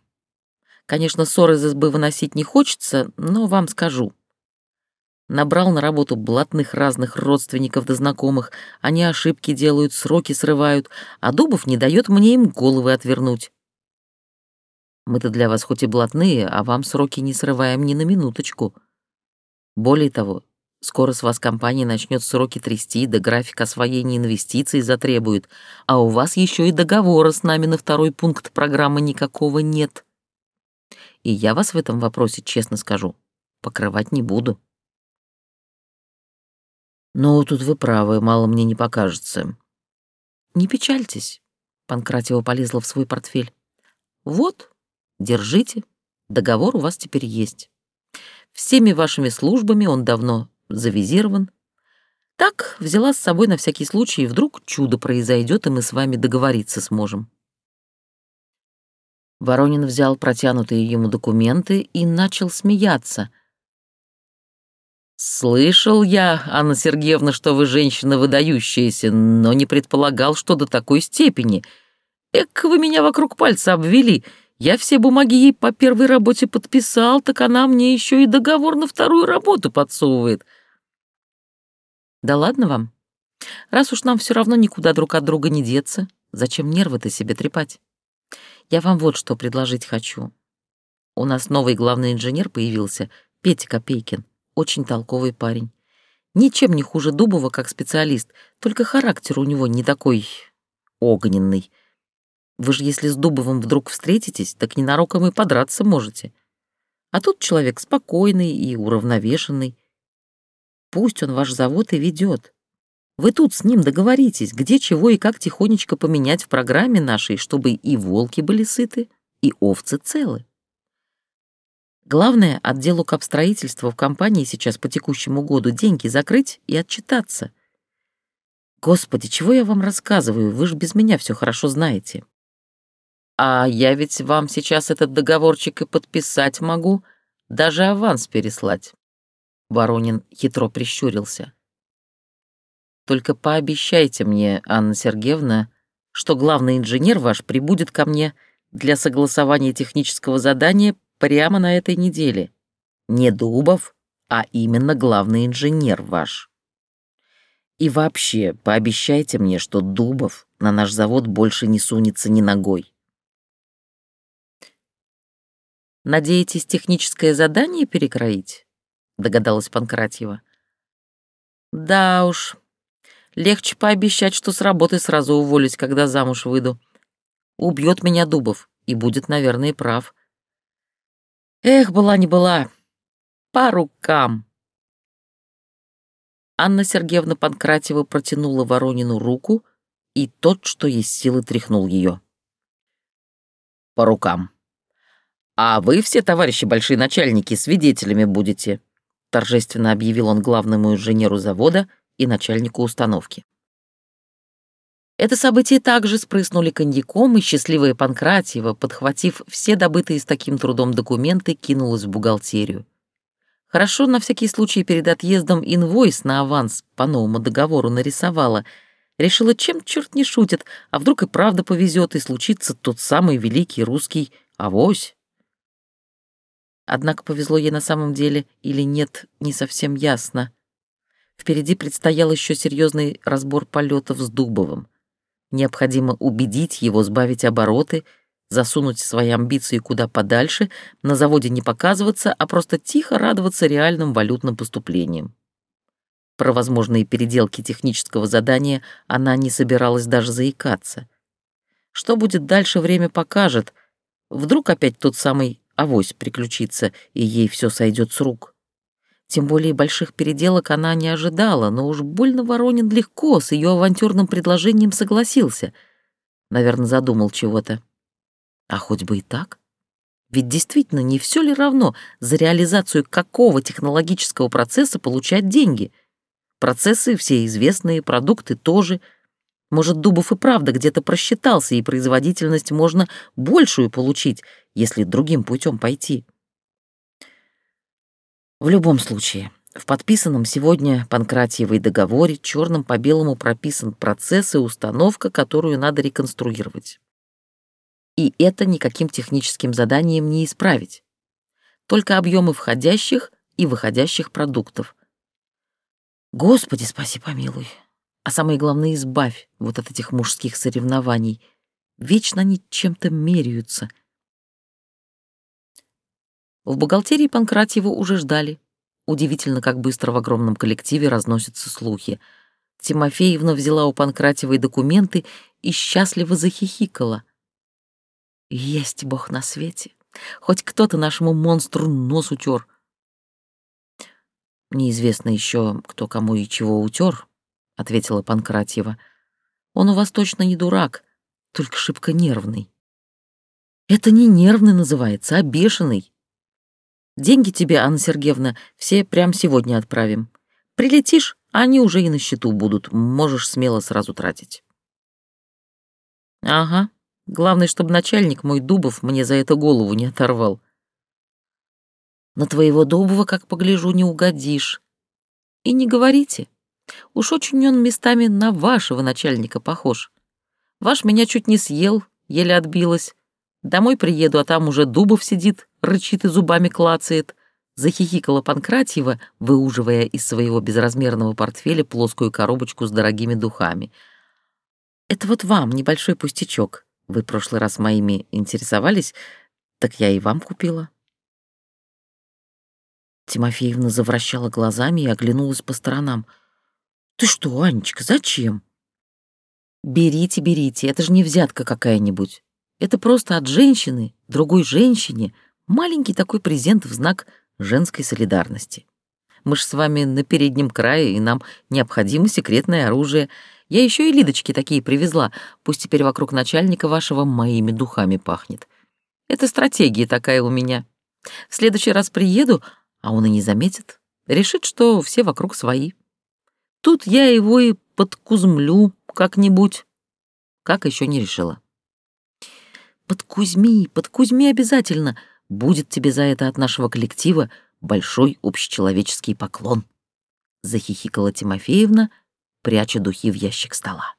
Конечно, ссоры из избы выносить не хочется, но вам скажу. Набрал на работу блатных разных родственников да знакомых. Они ошибки делают, сроки срывают, а Дубов не дает мне им головы отвернуть. Мы-то для вас хоть и блатные, а вам сроки не срываем ни на минуточку. Более того, скоро с вас компания начнет сроки трясти, да график освоения инвестиций затребует, а у вас еще и договора с нами на второй пункт программы никакого нет. И я вас в этом вопросе, честно скажу, покрывать не буду. «Ну, тут вы правы, мало мне не покажется». «Не печальтесь», — Панкратио полезла в свой портфель. «Вот, держите, договор у вас теперь есть. Всеми вашими службами он давно завизирован. Так, взяла с собой на всякий случай, и вдруг чудо произойдет, и мы с вами договориться сможем». Воронин взял протянутые ему документы и начал смеяться — «Слышал я, Анна Сергеевна, что вы женщина выдающаяся, но не предполагал, что до такой степени. Эк, вы меня вокруг пальца обвели. Я все бумаги ей по первой работе подписал, так она мне еще и договор на вторую работу подсовывает». «Да ладно вам. Раз уж нам все равно никуда друг от друга не деться, зачем нервы-то себе трепать? Я вам вот что предложить хочу. У нас новый главный инженер появился, Петя Копейкин очень толковый парень. Ничем не хуже Дубова как специалист, только характер у него не такой огненный. Вы же если с Дубовым вдруг встретитесь, так ненароком и подраться можете. А тут человек спокойный и уравновешенный. Пусть он ваш завод и ведет. Вы тут с ним договоритесь, где чего и как тихонечко поменять в программе нашей, чтобы и волки были сыты, и овцы целы. Главное, отделу капстроительства в компании сейчас по текущему году деньги закрыть и отчитаться. Господи, чего я вам рассказываю? Вы же без меня все хорошо знаете. А я ведь вам сейчас этот договорчик и подписать могу, даже аванс переслать. Воронин хитро прищурился. Только пообещайте мне, Анна Сергеевна, что главный инженер ваш прибудет ко мне для согласования технического задания прямо на этой неделе. Не Дубов, а именно главный инженер ваш. И вообще, пообещайте мне, что Дубов на наш завод больше не сунется ни ногой. «Надеетесь техническое задание перекроить?» — догадалась Панкратьева. «Да уж, легче пообещать, что с работы сразу уволюсь, когда замуж выйду. Убьет меня Дубов, и будет, наверное, прав. Эх, была не была. По рукам. Анна Сергеевна Панкратева протянула Воронину руку, и тот, что есть силы, тряхнул ее. По рукам. А вы все, товарищи большие начальники, свидетелями будете, торжественно объявил он главному инженеру завода и начальнику установки. Это событие также спрыснули коньяком, и счастливая Панкратьева, подхватив все добытые с таким трудом документы, кинулась в бухгалтерию. Хорошо на всякий случай перед отъездом инвойс на аванс по новому договору нарисовала. Решила, чем черт не шутит, а вдруг и правда повезет, и случится тот самый великий русский авось. Однако повезло ей на самом деле или нет, не совсем ясно. Впереди предстоял еще серьезный разбор полетов с Дубовым. Необходимо убедить его сбавить обороты, засунуть свои амбиции куда подальше, на заводе не показываться, а просто тихо радоваться реальным валютным поступлениям. Про возможные переделки технического задания она не собиралась даже заикаться. Что будет дальше, время покажет. Вдруг опять тот самый авось приключится, и ей все сойдет с рук. Тем более больших переделок она не ожидала, но уж больно Воронин легко с ее авантюрным предложением согласился. Наверное, задумал чего-то. А хоть бы и так. Ведь действительно, не все ли равно, за реализацию какого технологического процесса получать деньги? Процессы все известные, продукты тоже. Может, Дубов и правда где-то просчитался, и производительность можно большую получить, если другим путем пойти. В любом случае, в подписанном сегодня Панкратьевой договоре черным по белому прописан процесс и установка, которую надо реконструировать. И это никаким техническим заданием не исправить. Только объемы входящих и выходящих продуктов. Господи, спаси помилуй. А самое главное, избавь вот от этих мужских соревнований. Вечно они чем-то меряются — в бухгалтерии Панкратьева уже ждали. Удивительно, как быстро в огромном коллективе разносятся слухи. Тимофеевна взяла у Панкратьевой документы и счастливо захихикала. «Есть Бог на свете. Хоть кто-то нашему монстру нос утер». «Неизвестно еще, кто кому и чего утер», — ответила Панкратьева. «Он у вас точно не дурак, только шибко нервный». «Это не нервный называется, а бешеный. Деньги тебе, Анна Сергеевна, все прям сегодня отправим. Прилетишь, они уже и на счету будут, можешь смело сразу тратить». «Ага, главное, чтобы начальник мой Дубов мне за это голову не оторвал». «На твоего Дубова, как погляжу, не угодишь. И не говорите. Уж очень он местами на вашего начальника похож. Ваш меня чуть не съел, еле отбилась. Домой приеду, а там уже Дубов сидит, рычит и зубами клацает. Захихикала Панкратьева, выуживая из своего безразмерного портфеля плоскую коробочку с дорогими духами. «Это вот вам небольшой пустячок. Вы в прошлый раз моими интересовались, так я и вам купила». Тимофеевна завращала глазами и оглянулась по сторонам. «Ты что, Анечка, зачем?» «Берите, берите, это же не взятка какая-нибудь. Это просто от женщины, другой женщине, маленький такой презент в знак женской солидарности. Мы ж с вами на переднем крае, и нам необходимо секретное оружие. Я еще и Лидочки такие привезла, пусть теперь вокруг начальника вашего моими духами пахнет. Это стратегия такая у меня. В следующий раз приеду, а он и не заметит. Решит, что все вокруг свои. Тут я его и подкузмлю как-нибудь. Как еще не решила. Подкузьми, подкузьми обязательно. Будет тебе за это от нашего коллектива большой общечеловеческий поклон. Захихикала Тимофеевна, пряча духи в ящик стола.